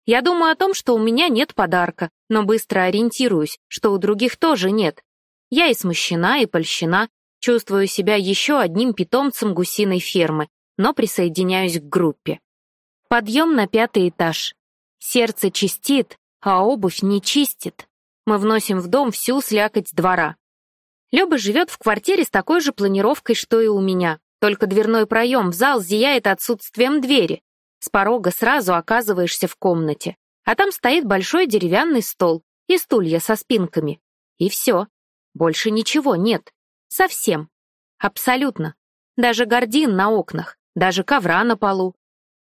«Я думаю о том, что у меня нет подарка, но быстро ориентируюсь, что у других тоже нет. Я и смущена, и польщена, чувствую себя еще одним питомцем гусиной фермы, но присоединяюсь к группе. Подъем на пятый этаж. Сердце чистит, а обувь не чистит. Мы вносим в дом всю слякоть двора. Люба живет в квартире с такой же планировкой, что и у меня. Только дверной проем в зал зияет отсутствием двери. С порога сразу оказываешься в комнате. А там стоит большой деревянный стол и стулья со спинками. И все. Больше ничего нет. Совсем. Абсолютно. Даже гардин на окнах, даже ковра на полу.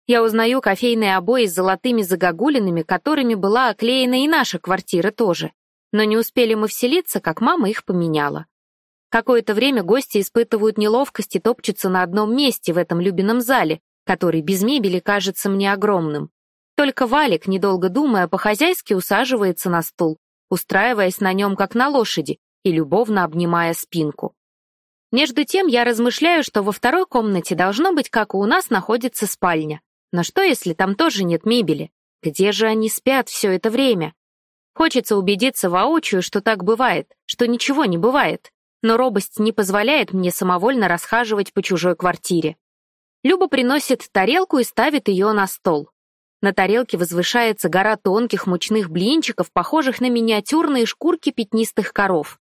Я узнаю кофейные обои с золотыми загогулинами, которыми была оклеена и наша квартира тоже. Но не успели мы вселиться, как мама их поменяла. Какое-то время гости испытывают неловкость и топчутся на одном месте в этом любимом зале, который без мебели кажется мне огромным. Только Валик, недолго думая, по-хозяйски усаживается на стул, устраиваясь на нем как на лошади и любовно обнимая спинку. Между тем я размышляю, что во второй комнате должно быть, как у нас находится спальня. Но что, если там тоже нет мебели? Где же они спят все это время? Хочется убедиться воочию, что так бывает, что ничего не бывает. Но робость не позволяет мне самовольно расхаживать по чужой квартире. Люба приносит тарелку и ставит ее на стол. На тарелке возвышается гора тонких мучных блинчиков, похожих на миниатюрные шкурки пятнистых коров.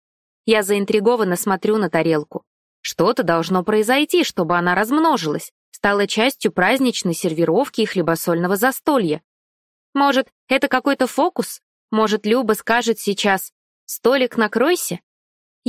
Я заинтригованно смотрю на тарелку. Что-то должно произойти, чтобы она размножилась, стала частью праздничной сервировки и хлебосольного застолья. Может, это какой-то фокус? Может, Люба скажет сейчас «Столик накройся»?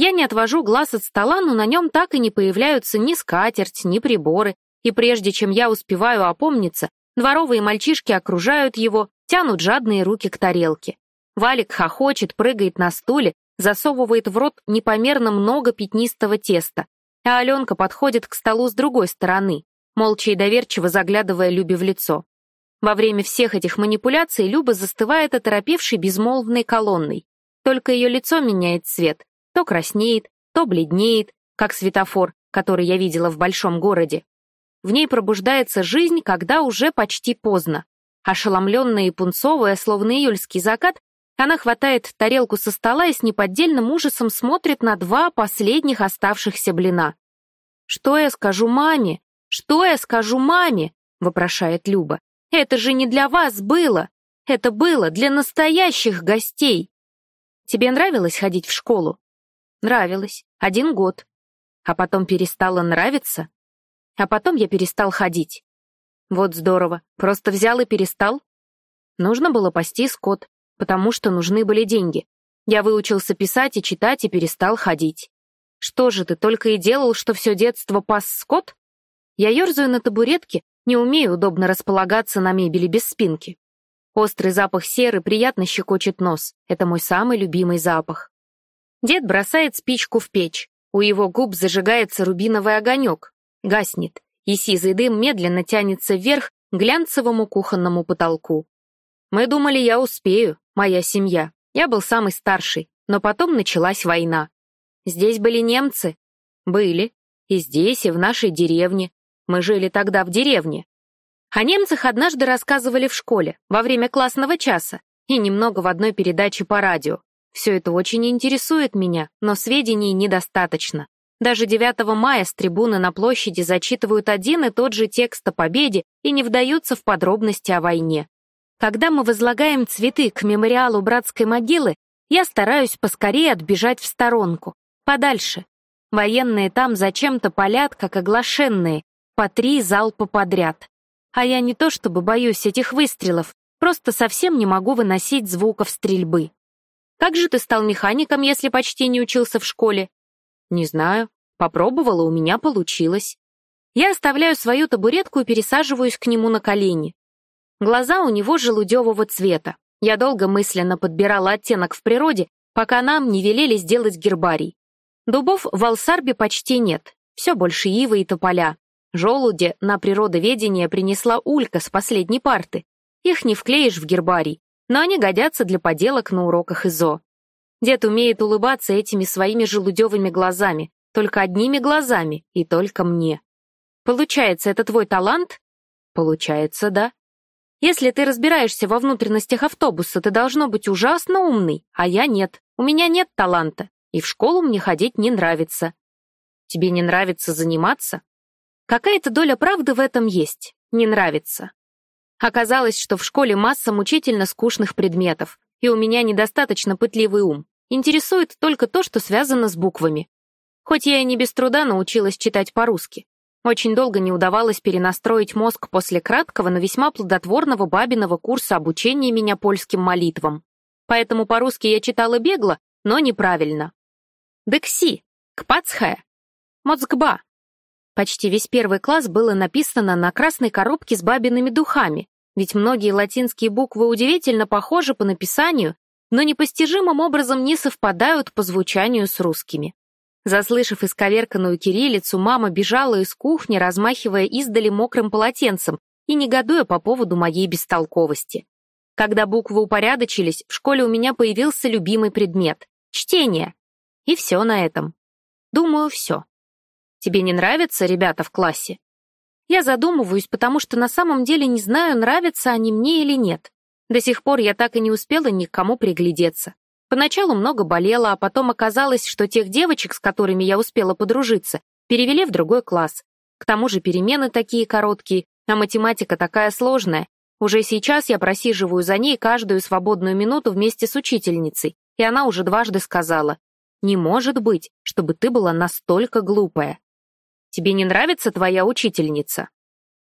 Я не отвожу глаз от стола, но на нем так и не появляются ни скатерть, ни приборы, и прежде чем я успеваю опомниться, дворовые мальчишки окружают его, тянут жадные руки к тарелке. Валик хохочет, прыгает на стуле, засовывает в рот непомерно много пятнистого теста, а Аленка подходит к столу с другой стороны, молча и доверчиво заглядывая Любе в лицо. Во время всех этих манипуляций Люба застывает оторопевшей безмолвной колонной. Только ее лицо меняет цвет, то краснеет, то бледнеет, как светофор, который я видела в большом городе. В ней пробуждается жизнь, когда уже почти поздно. Ошеломленная и пунцовая, словно июльский закат, она хватает тарелку со стола и с неподдельным ужасом смотрит на два последних оставшихся блина. «Что я скажу маме? Что я скажу маме?» — вопрошает Люба. «Это же не для вас было! Это было для настоящих гостей!» «Тебе нравилось ходить в школу?» «Нравилось. Один год. А потом перестало нравиться? А потом я перестал ходить. Вот здорово. Просто взял и перестал. Нужно было пасти скот потому что нужны были деньги. Я выучился писать и читать и перестал ходить. Что же ты только и делал, что все детство пас скот? Я ерзаю на табуретке, не умею удобно располагаться на мебели без спинки. Острый запах серы приятно щекочет нос. Это мой самый любимый запах. Дед бросает спичку в печь. У его губ зажигается рубиновый огонек. Гаснет, и сизый дым медленно тянется вверх глянцевому кухонному потолку. Мы думали, я успею, моя семья. Я был самый старший, но потом началась война. Здесь были немцы? Были. И здесь, и в нашей деревне. Мы жили тогда в деревне. О немцах однажды рассказывали в школе, во время классного часа, и немного в одной передаче по радио. Все это очень интересует меня, но сведений недостаточно. Даже 9 мая с трибуны на площади зачитывают один и тот же текст о победе и не вдаются в подробности о войне. Когда мы возлагаем цветы к мемориалу братской могилы, я стараюсь поскорее отбежать в сторонку, подальше. Военные там зачем-то палят, как оглашенные, по три залпа подряд. А я не то чтобы боюсь этих выстрелов, просто совсем не могу выносить звуков стрельбы. Как же ты стал механиком, если почти не учился в школе? Не знаю. Попробовала, у меня получилось. Я оставляю свою табуретку и пересаживаюсь к нему на колени. Глаза у него желудевого цвета. Я долго мысленно подбирала оттенок в природе, пока нам не велели сделать гербарий. Дубов в Алсарбе почти нет, все больше ивы и тополя. Желуди на природоведение принесла Улька с последней парты. Их не вклеишь в гербарий, но они годятся для поделок на уроках ИЗО. Дед умеет улыбаться этими своими желудевыми глазами, только одними глазами и только мне. Получается, это твой талант? Получается, да. Если ты разбираешься во внутренностях автобуса, ты должно быть ужасно умный, а я нет. У меня нет таланта, и в школу мне ходить не нравится. Тебе не нравится заниматься? Какая-то доля правды в этом есть. Не нравится. Оказалось, что в школе масса мучительно скучных предметов, и у меня недостаточно пытливый ум. Интересует только то, что связано с буквами. Хоть я и не без труда научилась читать по-русски. Очень долго не удавалось перенастроить мозг после краткого, но весьма плодотворного бабиного курса обучения меня польским молитвам. Поэтому по-русски я читала бегло, но неправильно. Декси, кпацхая, моцгба. Почти весь первый класс было написано на красной коробке с бабиными духами, ведь многие латинские буквы удивительно похожи по написанию, но непостижимым образом не совпадают по звучанию с русскими. Заслышав исковерканную кириллицу, мама бежала из кухни, размахивая издали мокрым полотенцем, и негодуя по поводу моей бестолковости. Когда буквы упорядочились, в школе у меня появился любимый предмет — чтение. И все на этом. Думаю, все. Тебе не нравятся ребята в классе? Я задумываюсь, потому что на самом деле не знаю, нравятся они мне или нет. До сих пор я так и не успела никому приглядеться. Поначалу много болела, а потом оказалось, что тех девочек, с которыми я успела подружиться, перевели в другой класс. К тому же перемены такие короткие, а математика такая сложная. Уже сейчас я просиживаю за ней каждую свободную минуту вместе с учительницей, и она уже дважды сказала, «Не может быть, чтобы ты была настолько глупая». «Тебе не нравится твоя учительница?»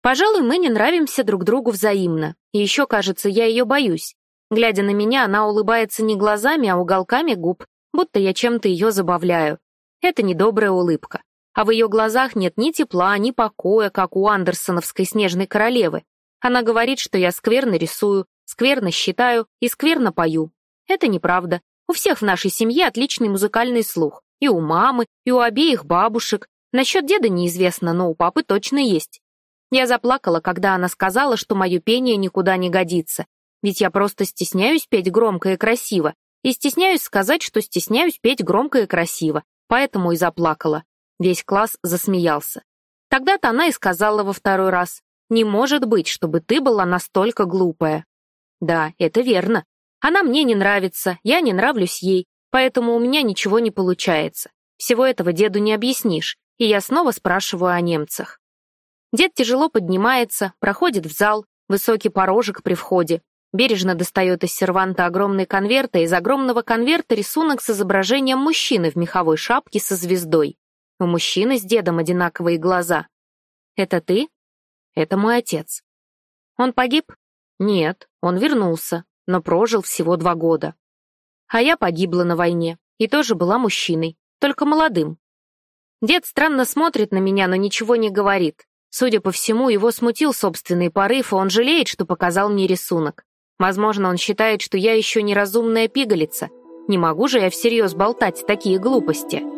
Пожалуй, мы не нравимся друг другу взаимно, и еще, кажется, я ее боюсь. Глядя на меня, она улыбается не глазами, а уголками губ, будто я чем-то ее забавляю. Это недобрая улыбка а в ее глазах нет ни тепла, ни покоя, как у андерсоновской снежной королевы. Она говорит, что я скверно рисую, скверно считаю и скверно пою. Это неправда. У всех в нашей семье отличный музыкальный слух. И у мамы, и у обеих бабушек. Насчет деда неизвестно, но у папы точно есть. Я заплакала, когда она сказала, что мое пение никуда не годится. Ведь я просто стесняюсь петь громко и красиво. И стесняюсь сказать, что стесняюсь петь громко и красиво. Поэтому и заплакала. Весь класс засмеялся. Тогда-то она и сказала во второй раз, «Не может быть, чтобы ты была настолько глупая». Да, это верно. Она мне не нравится, я не нравлюсь ей, поэтому у меня ничего не получается. Всего этого деду не объяснишь, и я снова спрашиваю о немцах. Дед тяжело поднимается, проходит в зал, высокий порожек при входе, бережно достает из серванта огромный конверт, а из огромного конверта рисунок с изображением мужчины в меховой шапке со звездой. У мужчины с дедом одинаковые глаза. Это ты? Это мой отец. Он погиб? Нет, он вернулся, но прожил всего два года. А я погибла на войне и тоже была мужчиной, только молодым. Дед странно смотрит на меня, но ничего не говорит. Судя по всему, его смутил собственный порыв, и он жалеет, что показал мне рисунок. Возможно, он считает, что я еще неразумная пигалица. Не могу же я всерьез болтать такие глупости.